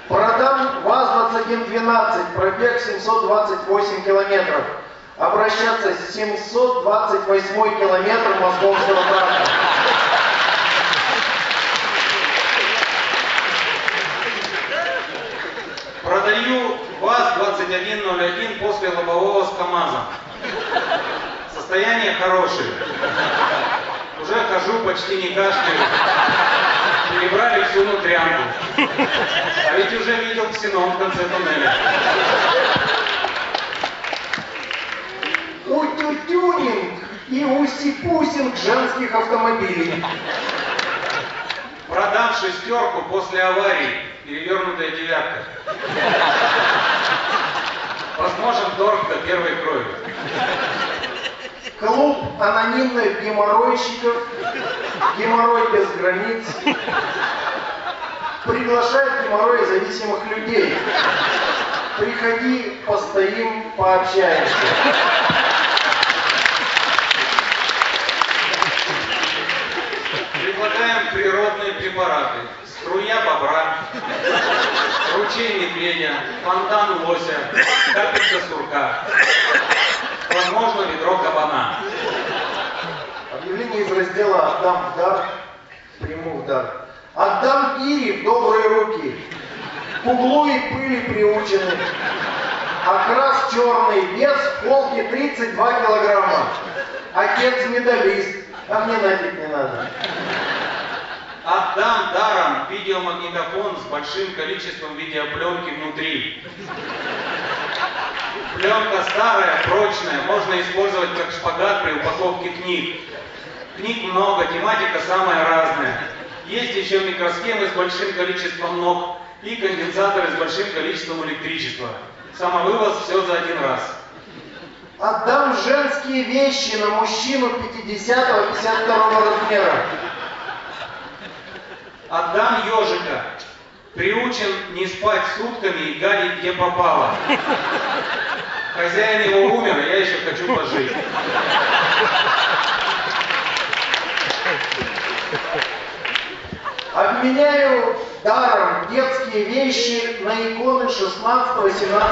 Продам ВАЗ-2112, пробег 728 километров. Обращаться с 728 километр московского тракта. Продаю ВАЗ-2101 после лобового с КАМАЗом. Состояние хорошее. Уже хожу, почти не кашляю. Перебрали всю внутрянку. А ведь уже видел ксенон в конце туннеля. Утютюнинг и усипусинг женских автомобилей. Продам шестерку после аварии. Перевернутая девятка. Возможен торг до первой крови. Клуб анонимных геморройщиков, геморрой без границ, приглашает геморрой зависимых людей. Приходи, постоим, пообщаемся. Предлагаем природные препараты. Струя бобра, ручей медведя, фонтан лося, капелька сурка. Возможно, ведро кабана. Объявление из раздела «Отдам в дар, приму в дар». Отдам гири в добрые руки, к углу и пыли приучены. Окрас черный, вес в полке 32 килограмма. Отец медалист, а мне нафиг не надо. Отдам даром видеомагнитофон с большим количеством видеопленки внутри. Пленка старая, прочная, можно использовать как шпагат при упаковке книг. Книг много, тематика самая разная. Есть еще микросхемы с большим количеством ног и конденсаторы с большим количеством электричества. Самовывоз все за один раз. Отдам женские вещи на мужчину 50-52 размера. Отдам ежика. Приучен не спать сутками и гадить где попало. Хозяин его умер, а я еще хочу пожить. Обменяю даром детские вещи на иконы 16-18 веков.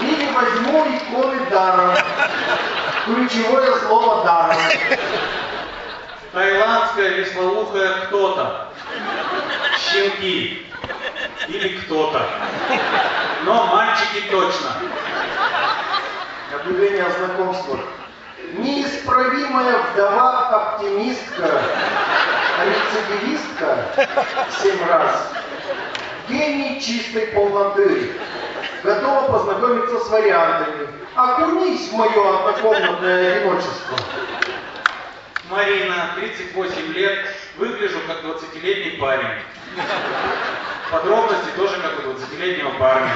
Или возьму иконы даром. Ключевое слово даром. Таиландская веслоухая кто-то. Щенки. Или кто-то. Но мальчики точно. Объявление о знакомствах. Неисправимая вдова-оптимистка, рецидивистка, семь раз, гений чистой полноты, готова познакомиться с вариантами. Окунись в мое однокомнатное одиночество. Марина, 38 лет, выгляжу как 20-летний парень. Подробности тоже как у 20-летнего парня.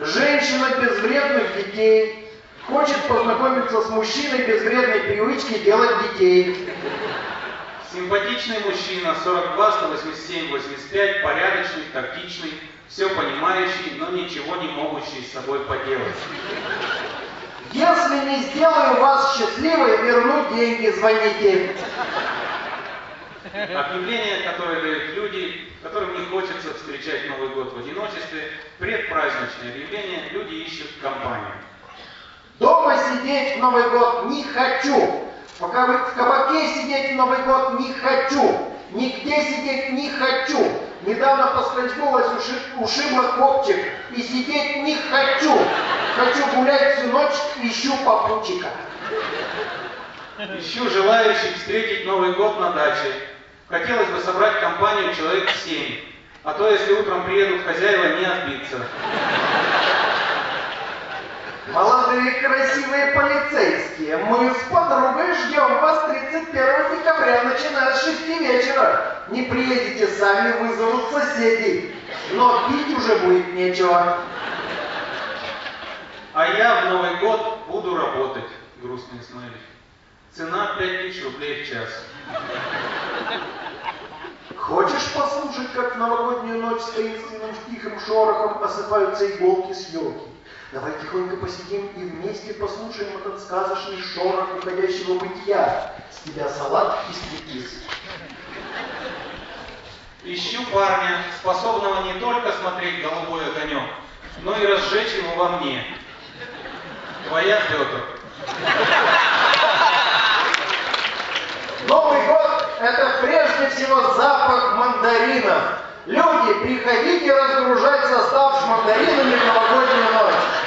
Женщина без вредных детей хочет познакомиться с мужчиной без вредной привычки делать детей. Симпатичный мужчина, 42, 187, 85, порядочный, тактичный, все понимающий, но ничего не могущий с собой поделать. Если не сделаю вас счастливой, верну деньги, звоните. Объявление, которое дают люди, которым не хочется встречать Новый год в одиночестве, предпраздничное объявление, люди ищут компанию. Дома сидеть в Новый год не хочу. Пока вы в кабаке сидеть в Новый год не хочу. Нигде сидеть не хочу. Недавно поскользнулась, уши, ушибла копчик. И сидеть не хочу. Хочу гулять всю ночь, ищу попутчика. Ищу желающих встретить Новый год на даче. Хотелось бы собрать компанию человек 7. А то, если утром приедут хозяева, не отбиться. Молодые красивые полицейские, мы с подругой ждем вас 31 декабря, начиная с 6 вечера. Не приедете сами, вызовут соседей. Но пить уже будет нечего. А я в Новый год буду работать. Грустный смайлик. Цена 5000 рублей в час. Хочешь послушать, как в новогоднюю ночь с таинственным тихим шорохом осыпаются иголки с елки? Давай тихонько посидим и вместе послушаем этот сказочный шорох уходящего бытия. С тебя салат и стриптиз. Ищу парня, способного не только смотреть голубой огонек, но и разжечь его во мне. Твоя Петр. Новый год – это прежде всего запах мандаринов. Люди, приходите разгружать состав с мандаринами в новогоднюю ночь.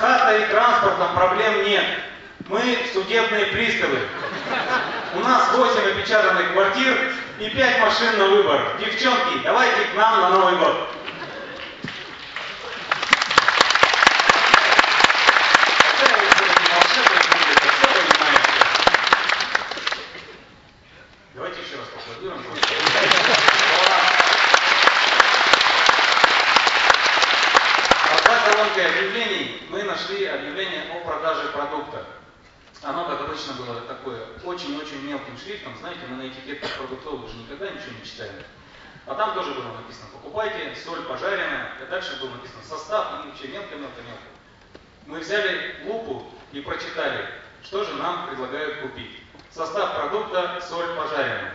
С и транспортом проблем нет. Мы судебные приставы. У нас 8 опечатанных квартир и 5 машин на выбор. Девчонки, давайте к нам на Новый год. Какая вы все-таки волшебная публика, все понимаете. Давайте еще раз поаплодируем. Под колонкой объявлений мы нашли объявление о продаже продукта. Оно, как обычно, было такое очень-очень мелким шрифтом. Знаете, мы на этикетках продуктовых же никогда ничего не читаем. А там тоже было написано «покупайте соль пожаренная», и дальше было написано «состав» и вообще мелко-мелко-мелко. Мы взяли лупу и прочитали, что же нам предлагают купить. Состав продукта – соль пожаренная.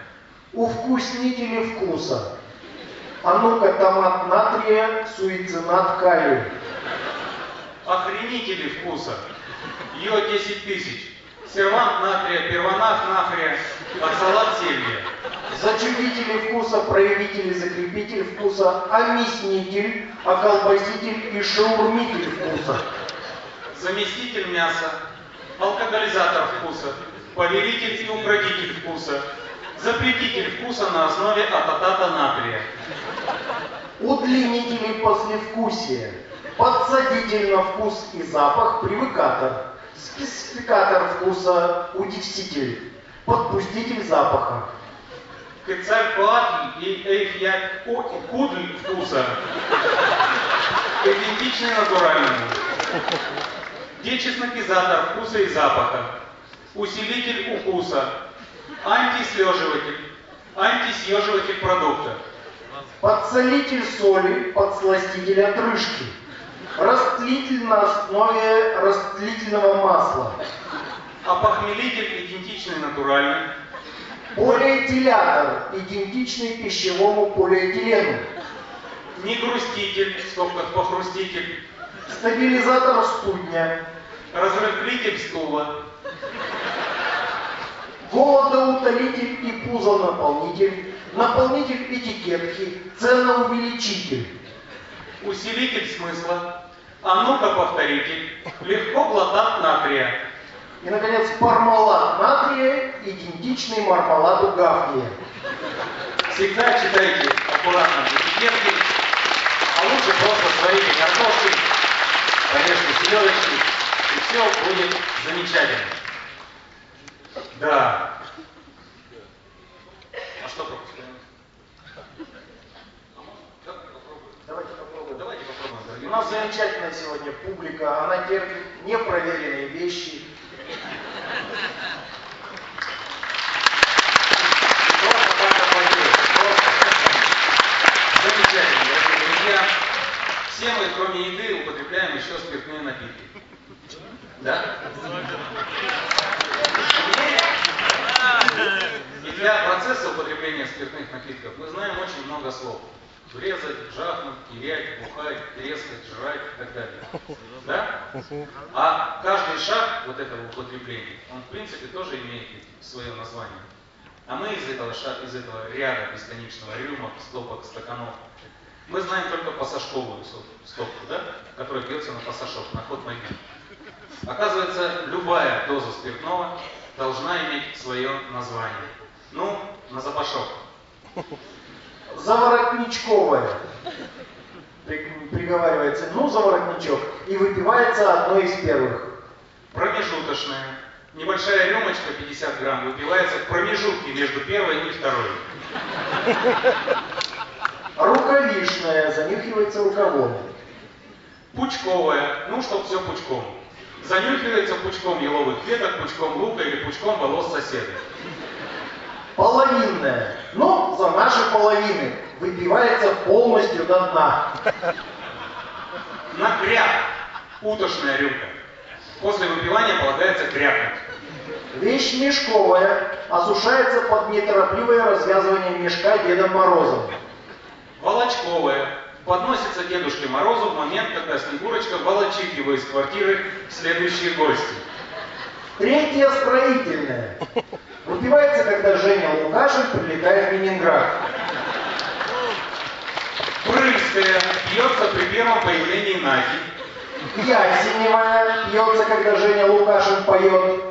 Увкуснители вкуса. А ну-ка, томат натрия, суицинат калий. Охренители вкуса. Йод 10 тысяч. Сервант натрия, первонах натрия, оксалат сельвия. Зачудители вкуса, проявители, закрепитель вкуса, омеснитель, околбаситель и шаурмитель вкуса. Заместитель мяса, алкоголизатор вкуса, повелитель и укротитель вкуса, запретитель вкуса на основе ататата натрия. Удлинители послевкусия, подсадитель на вкус и запах, привыкатор, спецификатор вкуса, удивситель, подпуститель запаха. Кецалькоатль и эйфьякудль вкуса. Идентичный натуральному. Дечеснокизатор вкуса и запаха. Усилитель укуса. Антислеживатель. Антисъеживатель продукта. Подсолитель соли, подсластитель отрыжки. Растлитель на основе растлительного масла. Опохмелитель идентичный натуральный. Полиэтилятор, идентичный пищевому полиэтилену. Негруститель, в скобках похруститель. Стабилизатор студня. Разрыхлитель стула. Голодоутолитель и пузонаполнитель. Наполнитель этикетки. Ценоувеличитель. Усилитель смысла. А ну-ка повторите. Легко глотат натрия. И, наконец, мармалад натрия, идентичный мармаладу гафния. Всегда читайте аккуратно этикетки, а лучше просто сварите картошки, порежьте селедочки, и все будет замечательно. Да. А что пропускаем? Давайте нас замечательная сегодня публика, она терпит непроверенные вещи. Замечательно, друзья. Все мы, кроме еды, употребляем еще спиртные напитки. Да? И для процесса употребления спиртных напитков мы знаем очень много слов. Врезать, жахнуть, кирять, бухать, трескать, жрать и так далее. [LAUGHS] Да? А каждый шаг вот этого употребления, он в принципе тоже имеет свое название. А мы из этого, ша- из этого ряда бесконечного рюмок, стопок, стаканов, мы знаем только пассажковую стопку, да? которая пьется на пассажок, на ход ноги. Оказывается, любая доза спиртного должна иметь свое название. Ну, на запашок. [LAUGHS] Заворотничковая. При- приговаривается, ну, заворотничок. И выпивается одно из первых. Промежуточная. Небольшая рюмочка 50 грамм выпивается в промежутке между первой и второй. Рукавишная, занюхивается рукавом. Пучковая, ну, чтоб все пучком. Занюхивается пучком еловых веток, пучком лука или пучком волос соседа. Половинная, ну, за наши половины. Выпивается полностью до дна. На кряк. Утошная рюмка. После выпивания полагается крякнуть. Вещь мешковая, осушается под неторопливое развязывание мешка Дедом Морозом. Волочковая. Подносится Дедушке Морозу в момент, когда Снегурочка волочит его из квартиры в следующие гости. Третья строительная. Выпивается, когда Женя Лукашин прилетает в Ленинград. Прыская. Пьется при первом появлении Нади. Ясеневая пьется, когда Женя Лукашин поет.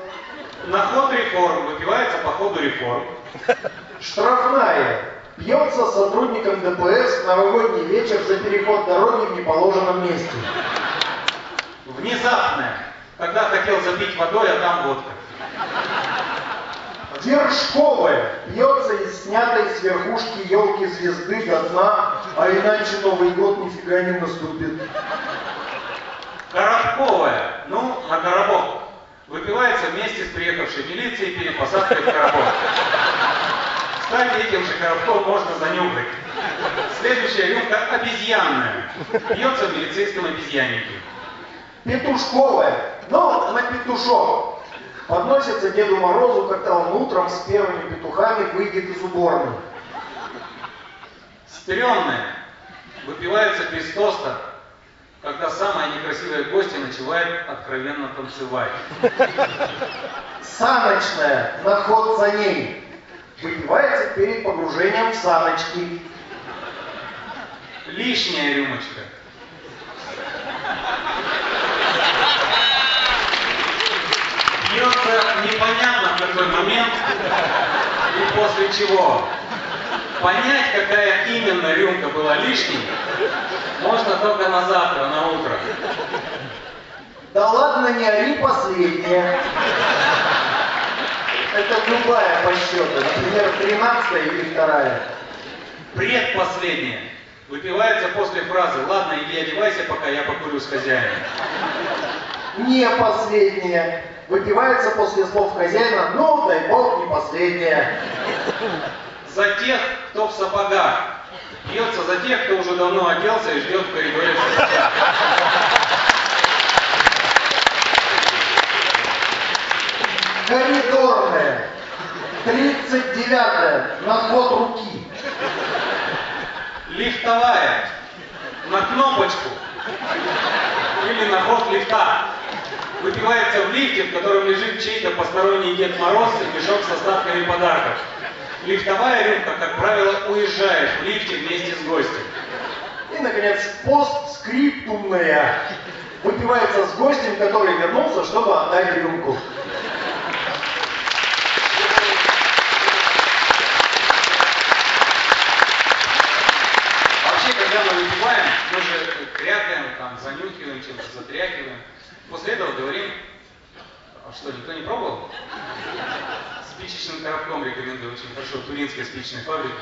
На ход реформ. Выпивается по ходу реформ. Штрафная. Пьется сотрудником ДПС в новогодний вечер за переход дороги в неположенном месте. Внезапная. Когда хотел запить водой, а там водка. Вершковая. Пьется из снятой с верхушки елки звезды до дна, а иначе Новый год нифига не наступит. Коробковая. Ну, на коробок. Выпивается вместе с приехавшей милицией перед посадкой в коробок. Кстати, этим же коробком можно занюхать. Следующая рюмка обезьянная. Пьется в милицейском обезьяннике. Петушковая. Ну, на петушок. Подносится Деду Морозу, когда он утром с первыми петухами выйдет из уборной. Стрёмная. Выпивается без тоста, когда самая некрасивая гостья начинает откровенно танцевать. Саночная. На ход за ней. Выпивается перед погружением в саночки. Лишняя рюмочка. Пьется непонятно в какой момент и после чего. Понять, какая именно рюмка была лишней, можно только на завтра, на утро. Да ладно, не ори последняя. Это любая по счету. Например, 13 или вторая. Предпоследняя. Выпивается после фразы «Ладно, иди одевайся, пока я покурю с хозяином». Не последняя выпивается после слов хозяина, ну, дай бог, не последнее. За тех, кто в сапогах. Бьется за тех, кто уже давно оделся и ждет в коридоре Коридорная. 39-я. На ход руки. Лифтовая. На кнопочку. Или на ход лифта. Выпивается в лифте, в котором лежит чей-то посторонний Дед Мороз и мешок с остатками подарков. Лифтовая рюмка, как правило, уезжает в лифте вместе с гостем. И, наконец, постскриптумная. Выпивается с гостем, который вернулся, чтобы отдать рюмку. Вообще, когда мы выпиваем, мы же крякаем, там, занюхиваем, чем-то затряхиваем. После этого говорим, а что, никто не пробовал? Спичечным коробком рекомендую, очень хорошо, туринской спичечной фабрики.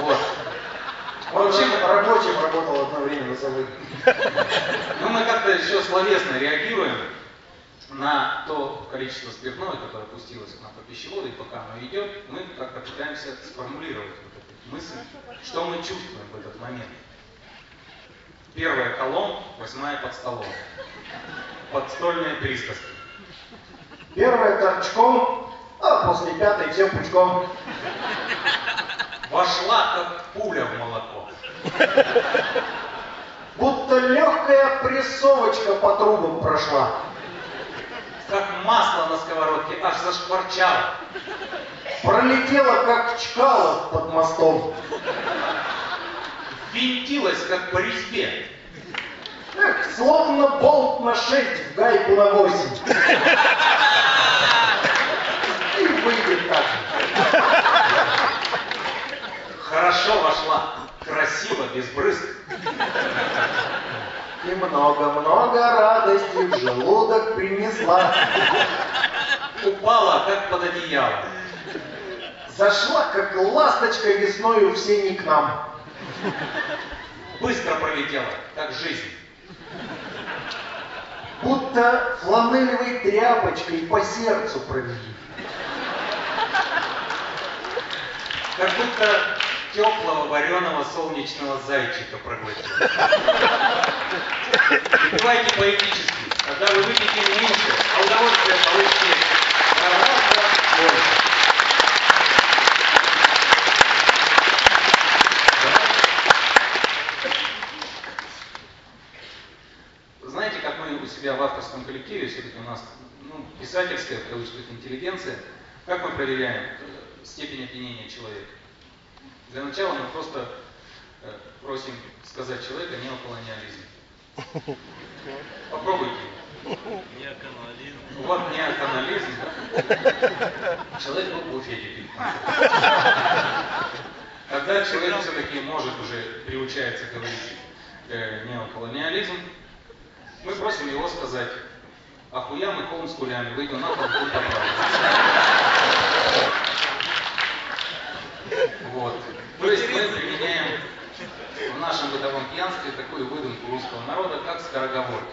Вот. Он вообще рабочим работал одновременно за заводе. Ну, мы как-то еще словесно реагируем на то количество спиртного, которое пустилось к нам по пищеводу, и пока оно идет, мы как-то пытаемся сформулировать вот эту мысль, что мы чувствуем в этот момент. Первая колонн, восьмая под столом. Подстольные присказки. Первая торчком, а после пятой всем пучком. Вошла, как пуля в молоко. Будто легкая прессовочка по трубам прошла. Как масло на сковородке, аж зашкварчало. Пролетела, как чкала под мостом. Винтилась, как по резьбе. Эх, словно болт на 6 в гайку на 8. И выйдет так. Хорошо вошла, красиво, без брызг. И много-много радости в желудок принесла. Упала, как под одеяло. Зашла, как ласточка весною в сени к нам. Быстро пролетела, как жизнь. Будто фланелевой тряпочкой по сердцу провели. Как будто теплого вареного солнечного зайчика проглотил. Давайте поэтически. Когда вы выпьете меньше, а удовольствие получите гораздо больше. Знаете, как мы у себя в авторском коллективе, все-таки у нас ну, писательская, в кавычках, интеллигенция, как мы проверяем э, степень опьянения человека? Для начала мы просто э, просим сказать человека неоколониализм. [LAUGHS] Попробуйте. Вот неоколониализм. да? Человек был в буфете пить. Когда человек все-таки может уже приучается говорить э, неоколониализм, мы просим его сказать, ахуям и холм с кулями, выйду на пол, хуй поправлю». Вот. То есть мы применяем в нашем бытовом пьянстве такую выдумку русского народа, как скороговорки.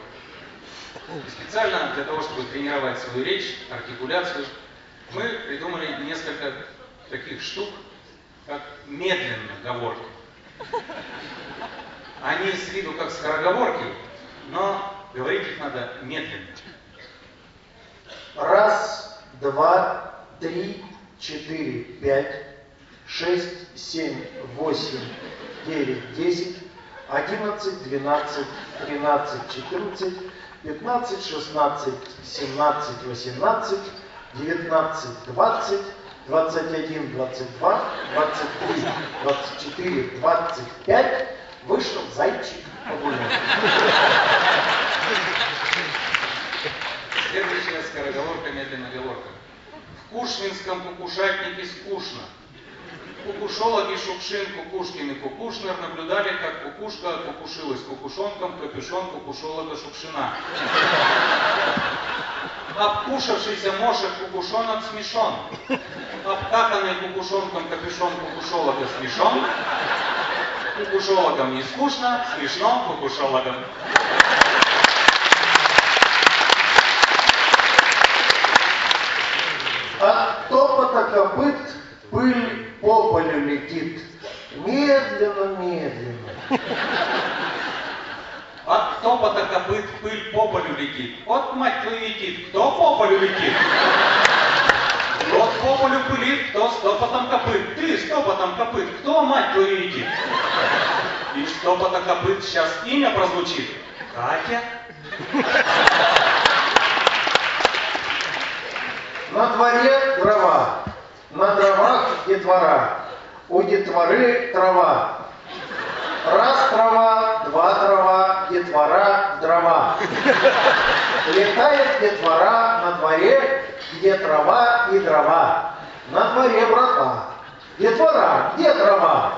Специально для того, чтобы тренировать свою речь, артикуляцию, мы придумали несколько таких штук, как медленно говорки. Они с виду как скороговорки, но говорить их надо медленно. Раз, два, три, четыре, пять, шесть, семь, восемь, девять, десять, одиннадцать, двенадцать, тринадцать, четырнадцать, пятнадцать, шестнадцать, семнадцать, восемнадцать, девятнадцать, двадцать, двадцать один, двадцать два, двадцать три, двадцать четыре, двадцать пять. Вышел зайчик Следующая скороговорка, медленноговорка. В Кушвинском кукушатнике скучно. Кукушологи Шукшин, Кукушкин и Кукушнер наблюдали, как кукушка кукушилась кукушонком капюшон кукушолога Шукшина. Обкушавшийся мошек кукушонок смешон. Обкаканный кукушонком капюшон кукушолога смешон. Кукушологам не скучно, смешно кукушологам. От топота копыт пыль по полю летит. Медленно, медленно. От топота копыт пыль по полю летит. От мать твою летит. Кто по полю летит? Кто по полю пылит, кто стопотом копыт. Ты стопотом копыт, кто мать твою едит? И стопота копыт сейчас имя прозвучит. Катя? На дворе дрова, на дровах детвора, у детворы трава. Раз трава, два трава, детвора дрова. Летает детвора на дворе, где трава и дрова. На дворе братва. Детвора, где трава?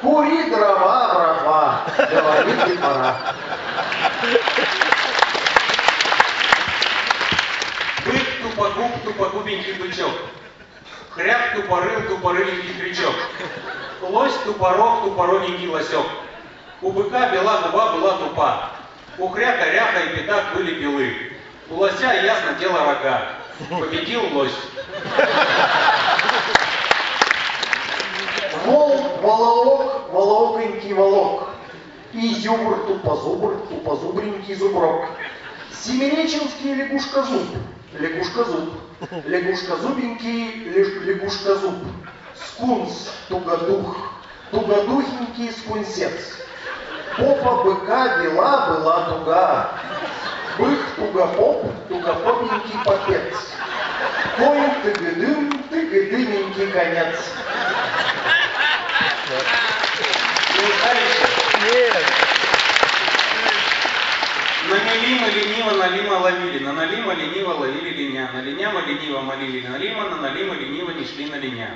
Кури дрова, братва, говорит детвора. Бык тупогуб, тупогубенький бычок. Хряк тупорыл, тупорыленький крючок. Лось тупорог, тупороненький лосек. У быка бела губа была тупа. У хряка, ряха и пятак были белы. У лося ясно тело рога. Победил лось. Вол, волоок, волооконький волок. И зубр, тупозубр, тупозубренький зуброк. Семиреченский лягушка-зуб, лягушка-зуб. Лягушка-зубенький лягушка-зуб. Скунс, тугодух, тугодухенький скунсец. Попа быка бела была туга. Бык тугопоп, тугопопенький попец. Конь тыгыдым, тыгыдыменький конец. На Налима лениво налима ловили, на налима лениво ловили линя, на линяма лениво молили налима, на налима лениво не шли на линя.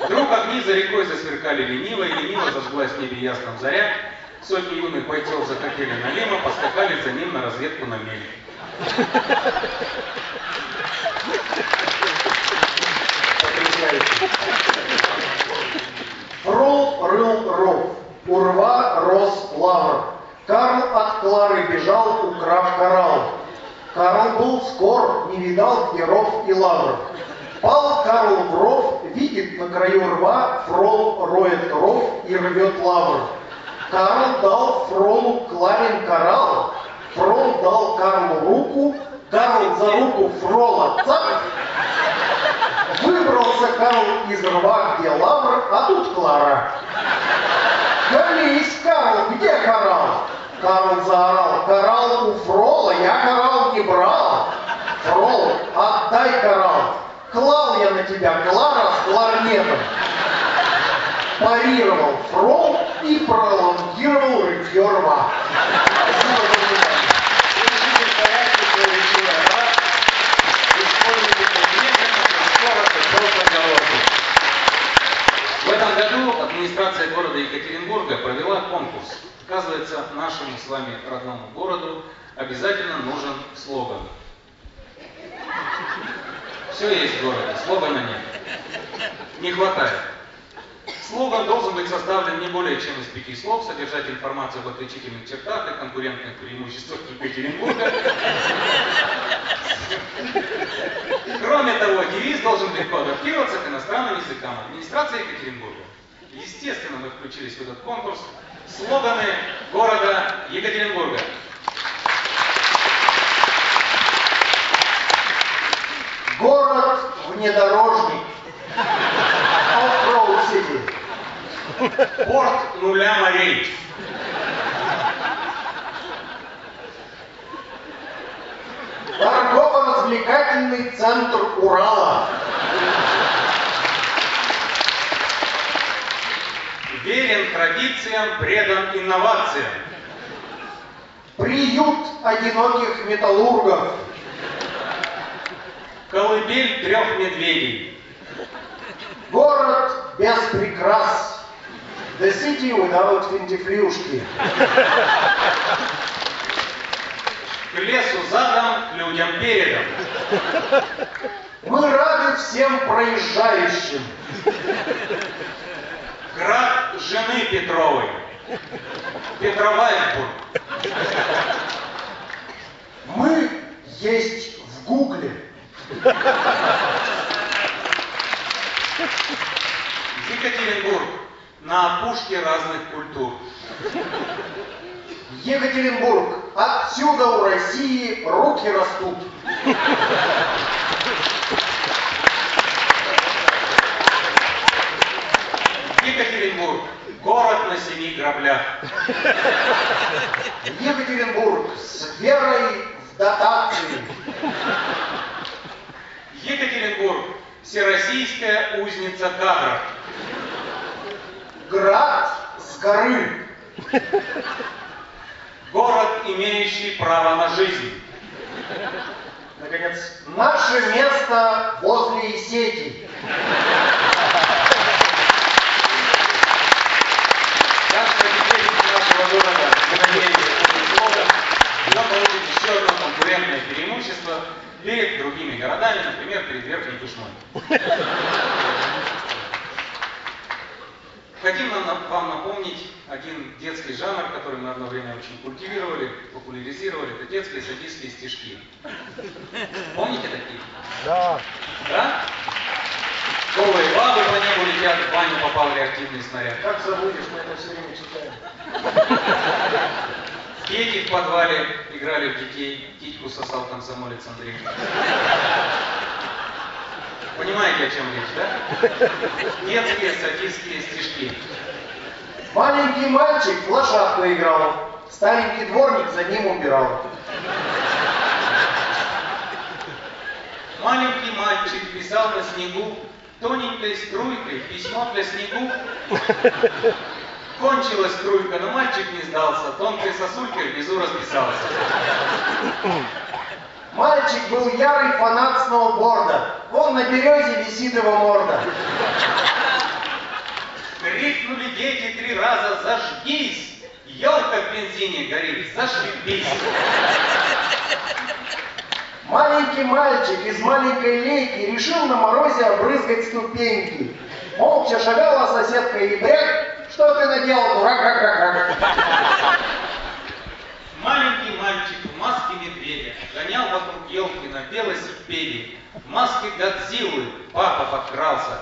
Вдруг огни за рекой засверкали лениво, и лениво зажглась в небе ясном заря. Сотни юных бойцов захотели налима, поскакали за ним на разведку на мель. [LAUGHS] Потрясающе. Рол, рыл, ров. У рва рос лавр. Карл от Клары бежал, украв коралл. Карл был скор, не видал геров и лавр. Пал Карл в ров, видит на краю рва, фрол роет ров и рвет лавр. Карл дал фролу Кларин коралл, фрол дал Карлу руку, Карл за руку фрола цап, Выбрался Карл из рва, где лавр, а тут Клара. Колись, Карл, где коралл? Карл заорал, коралл у Фрола, я коралл не брал. Фрол, отдай коралл. Клал я на тебя, Клара, с кларнетом. Парировал Фрол и пролонгировал рытье рва. Спасибо за внимание. Держите в порядке свои речевые аппараты, используйте их медленно, скорость, просто оговорки. В этом году администрация города Екатеринбурга провела конкурс. Оказывается, нашему с вами родному городу обязательно нужен слоган. Все есть в городе, слогана нет. Не хватает. Слоган должен быть составлен не более чем из пяти слов, содержать информацию об отличительных чертах и конкурентных преимуществах Екатеринбурга. Кроме того, девиз должен легко адаптироваться к иностранным языкам. Администрация Екатеринбурга. Естественно, мы включились в этот конкурс. Слоганы города Екатеринбурга. Город внедорожник. Off-road City. Порт нуля морей. Торгово-развлекательный центр Урала. Верен традициям, предан инновациям. Приют одиноких металлургов. Колыбель трех медведей. Город без прикрас. The city without финтифлюшки. К лесу задом, людям передом. Мы рады всем проезжающим. Град жены Петровой. Петровальдбург. Мы есть в Гугле. Екатеринбург на опушке разных культур. Екатеринбург. Отсюда у России руки растут. Екатеринбург. Город на семи граблях. Екатеринбург. С верой в дотации. Екатеринбург. Всероссийская узница кадров. Град с горы. Город, имеющий право на жизнь. Наконец, наше место возле сети. Как стратегически нашего города, мы надеемся, что года он получит еще одно конкурентное преимущество перед другими городами, например, перед Верхней Тушмой. Хотим вам напомнить один детский жанр, который мы одно время очень культивировали, популяризировали. Это детские садистские стишки. Помните такие? Да. Да? Голые бабы по небу летят, в баню попал реактивный снаряд. Как забудешь, мы это все время читаем. Дети в подвале играли в детей, титьку сосал комсомолец Андрей. Понимаете, о чем речь, да? Детские садистские стишки. Маленький мальчик в лошадку играл. Старенький дворник за ним убирал. Маленький мальчик писал на снегу тоненькой струйкой письмо для снегу. Кончилась струйка, но мальчик не сдался, тонкой сосулькой внизу расписался. Мальчик был ярый фанат сноуборда. Вон на березе висит его морда. Крикнули дети три раза «Зажгись!» Елка в бензине горит, зашибись! Маленький мальчик из маленькой лейки решил на морозе обрызгать ступеньки. Молча шагала соседка и бряк. Что ты наделал, дурак, рак, рак, рак. Маленький мальчик в маске медведя гонял вокруг елки на велосипеде. В маске Годзиллы папа подкрался.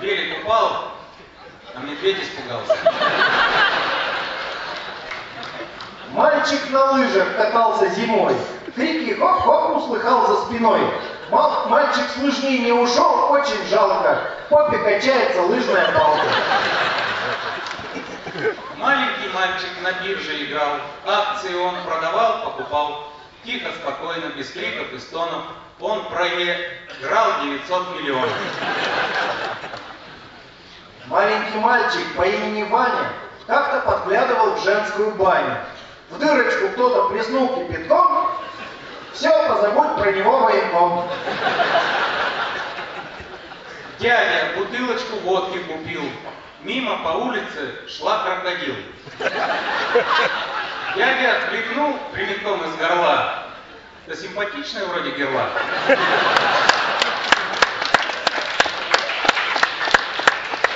Велик упал, а медведь испугался. Мальчик на лыжах катался зимой. Крики хоп-хоп услыхал за спиной. Мал- мальчик с лыжни не ушел, очень жалко. В попе качается лыжная палка. Маленький мальчик на бирже играл, акции он продавал, покупал. Тихо, спокойно, без криков и стонов, он проиграл 900 миллионов. Маленький мальчик по имени Ваня как-то подглядывал в женскую баню. В дырочку кто-то плеснул кипятком, все, позабудь про него военком. Дядя бутылочку водки купил. Мимо по улице шла крокодил. Дядя откликнул прямиком из горла. Да симпатичная вроде герла.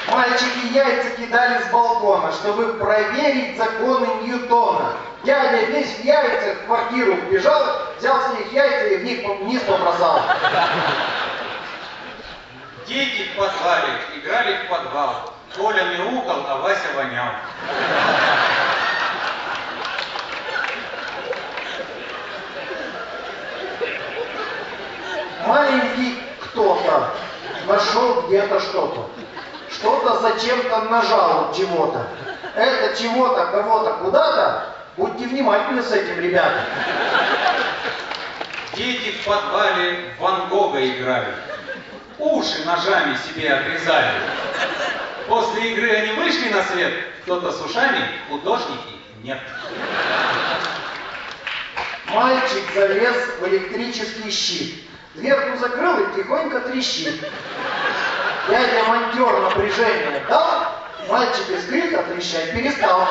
Мальчики яйца кидали с балкона, чтобы проверить законы Ньютона. Дядя весь в яйцах в квартиру вбежал, взял с них яйца и в них вниз побросал. Дети в подвале играли в подвал. Коля мяукал, а Вася вонял. Маленький кто-то нашел где-то что-то. Что-то зачем-то нажал чего-то. Это чего-то, кого-то, куда-то. Будьте внимательны с этим, ребята. Дети в подвале Ван Гога играли. Уши ножами себе отрезали. После игры они вышли на свет. Кто-то с ушами, художники нет. Мальчик залез в электрический щит. Дверку закрыл и тихонько трещит. Дядя монтер напряжение дал, мальчик из крика трещать перестал.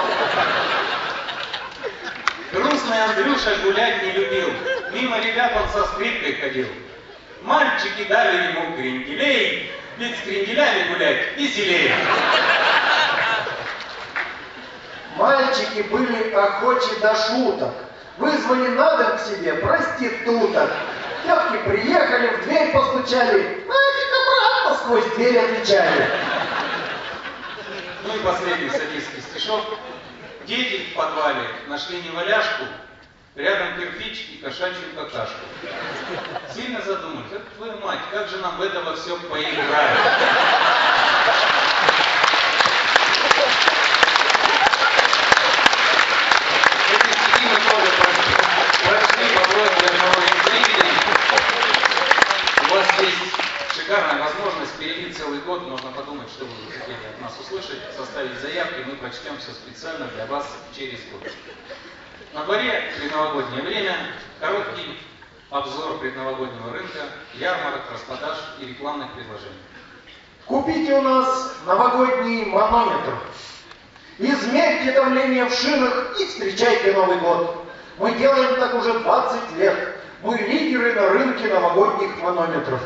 Грустный Андрюша гулять не любил. Мимо ребят он со скрипкой ходил. Мальчики дали ему кренделей, ведь с кренделями гулять веселее. Мальчики были охочи до шуток. Вызвали на дом к себе проституток. Тетки приехали, в дверь постучали. Нафиг обратно сквозь дверь отвечали. Ну и последний садистский стишок. Дети в подвале нашли неваляшку, Рядом кирпич и кошачью какашку. Сильно задумались, это твою мать, как же нам в это во все поиграть? У вас есть шикарная возможность перебить целый год, можно подумать, что вы хотели нас услышать, составить заявки, мы прочтем все специально для вас через год. На дворе предновогоднее время, короткий обзор предновогоднего рынка, ярмарок, распродаж и рекламных предложений. Купите у нас новогодний манометр. Измерьте давление в шинах и встречайте Новый год. Мы делаем так уже 20 лет. Мы лидеры на рынке новогодних манометров.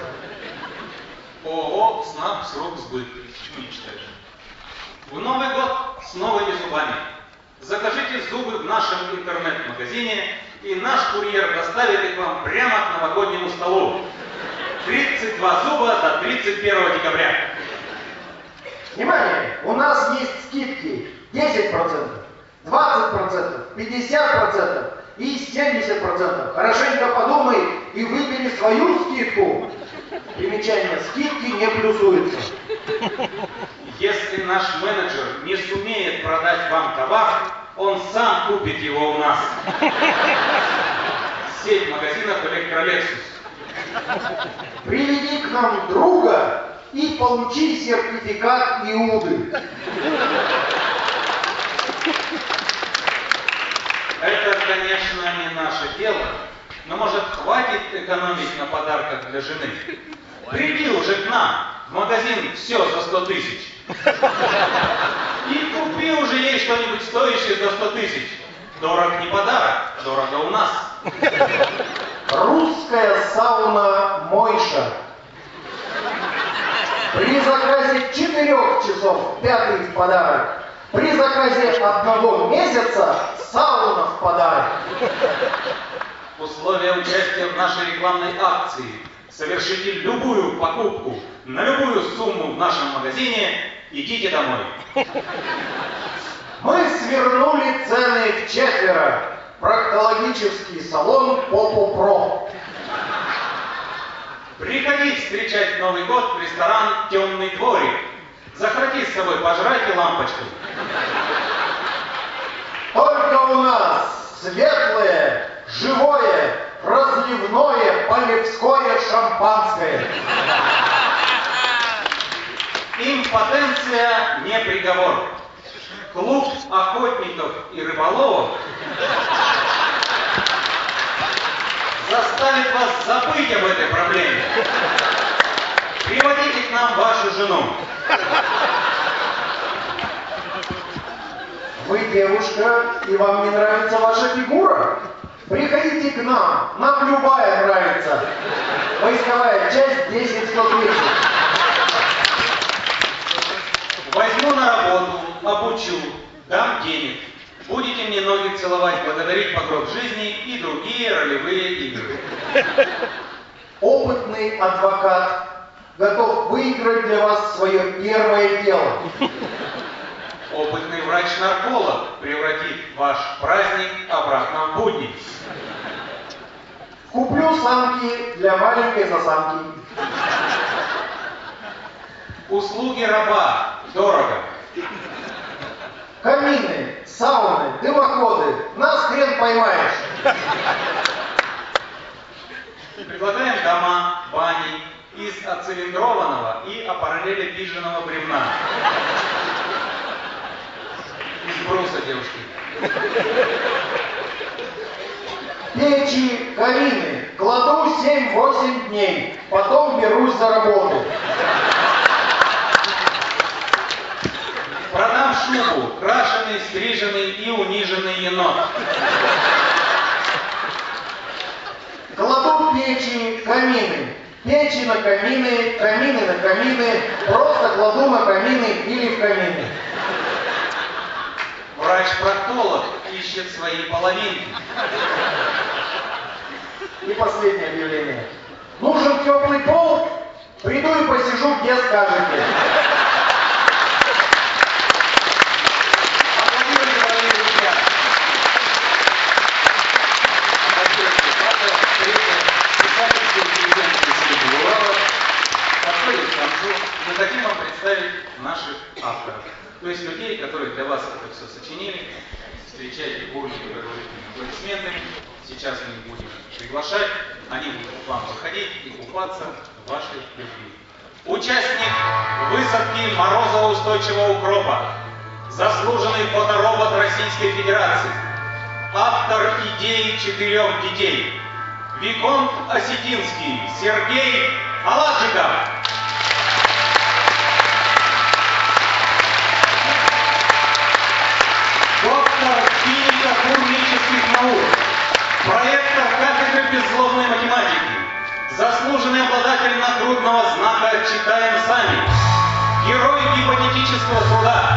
ООО «СНАП. Срок сбыт». Не? В Новый год с новыми зубами. Закажите зубы в нашем интернет-магазине, и наш курьер доставит их вам прямо к новогоднему столу. 32 зуба до 31 декабря. Внимание! У нас есть скидки 10%, 20%, 50% и 70%. Хорошенько подумай и выбери свою скидку. Примечание, скидки не плюсуются. Если наш менеджер не сумеет продать вам товар, он сам купит его у нас. Сеть магазинов «Электролексус». Приведи к нам друга и получи сертификат Иуды. Это, конечно, не наше дело, но, может, хватит экономить на подарках для жены? Приди уже к нам в магазин «Все за 100 тысяч». И купи уже ей что-нибудь стоящее за 100 тысяч. Дорог не подарок, дорого у нас. Русская сауна Мойша. При заказе 4 часов пятый в подарок. При заказе одного месяца сауна в подарок. Условия участия в нашей рекламной акции. Совершите любую покупку на любую сумму в нашем магазине, идите домой. Мы свернули цены в четверо. Проктологический салон Попу Про. Приходи встречать Новый год в ресторан «Темный дворик». Захвати с собой пожрать и лампочку. Только у нас светлое, живое, разливное полевское шампанское. Импотенция не приговор. Клуб охотников и рыболовов заставит вас забыть об этой проблеме. Приводите к нам вашу жену. Вы девушка, и вам не нравится ваша фигура? Приходите к нам, нам любая нравится. Войсковая часть 10 130. Возьму на работу, обучу, дам денег. Будете мне ноги целовать, благодарить по гроб жизни и другие ролевые игры. Опытный адвокат готов выиграть для вас свое первое дело. Опытный врач-нарколог превратит ваш праздник обратно в будни. Куплю самки для маленькой засанки. Услуги раба дорого. Камины, сауны, дымоходы. Нас хрен поймаешь. Предлагаем дома, бани из оцилиндрованного и аппареллепиженного бревна. Из бруса, девушки. Печи, камины. Кладу 7-8 дней. Потом берусь за работу. Продам шубу, крашеный, стриженный и униженный енот. Кладу печи, камины. Печи на камины, камины на камины. Просто кладу на камины или в камины. Врач-проктолог ищет свои половинки. И последнее объявление. Нужен теплый пол? Приду и посижу, где скажете. Аплодируйте, дорогие друзья. Спасибо, Павел. Третья писательская интеллигентная среди Урала подходит к концу. Мы хотим вам представить наших авторов. То есть людей, которые для вас это все сочинили. Встречайте бурными продолжительными аплодисментами. Сейчас мы их будем приглашать. Они будут к вам выходить и купаться в вашей любви. участник высадки морозоустойчивого укропа, заслуженный фоторобот Российской Федерации, автор идеи четырех детей, Виконт Осетинский Сергей Аладжиков. Физико-химических наук, проектор кафедры беззлобной математики, заслуженный обладатель нагрудного знака «Читаем сами», герой гипотетического труда,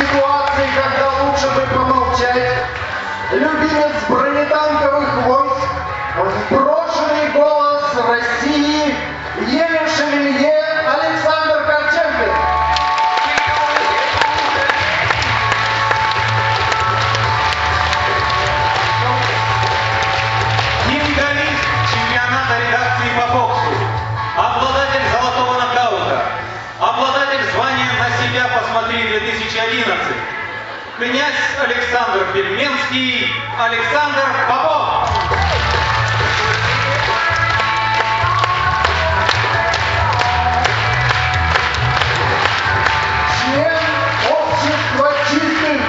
ситуации, когда лучше бы помолчать. Любимец бронетанковых войск, брошенный голос России, князь Александр Пельменский, Александр Попов. Член общества чистых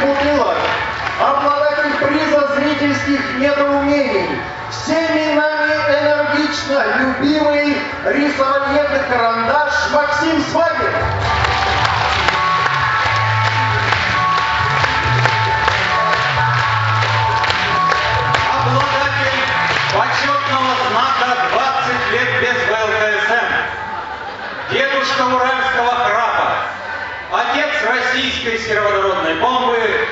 обладатель приза зрительских недоумений, всеми нами энергично любимый рисовальетный карандаш Максим Свагин. Знака 20 лет без ВЛКСМ, дедушка уральского храпа, отец российской сероводородной бомбы,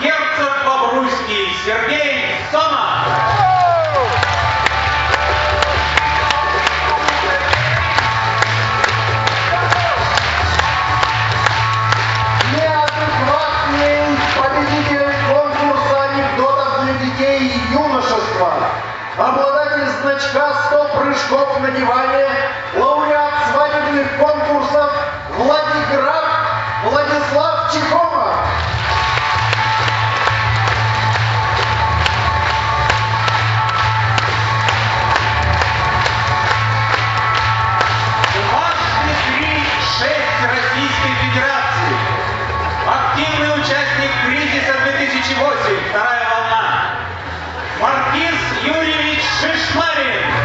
герцог Бобруйский Сергей Сома. Неадекватный значка «100 прыжков на диване», лауреат свадебных конкурсов Владиграф Владислав шесть Российской Федерации. Активный участник кризиса 2008, вторая волна. Маркиз Юрьевич money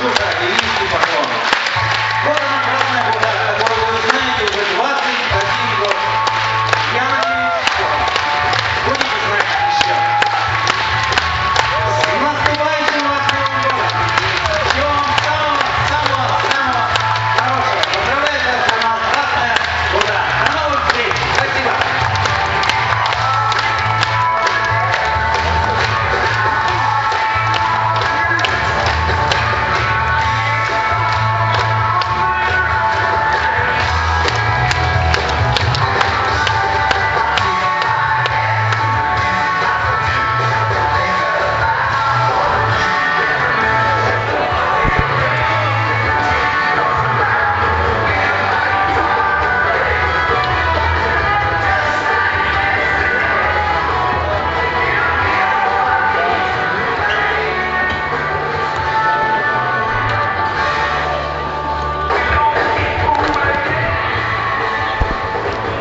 аплодисменты, девчонкам. Спасибо,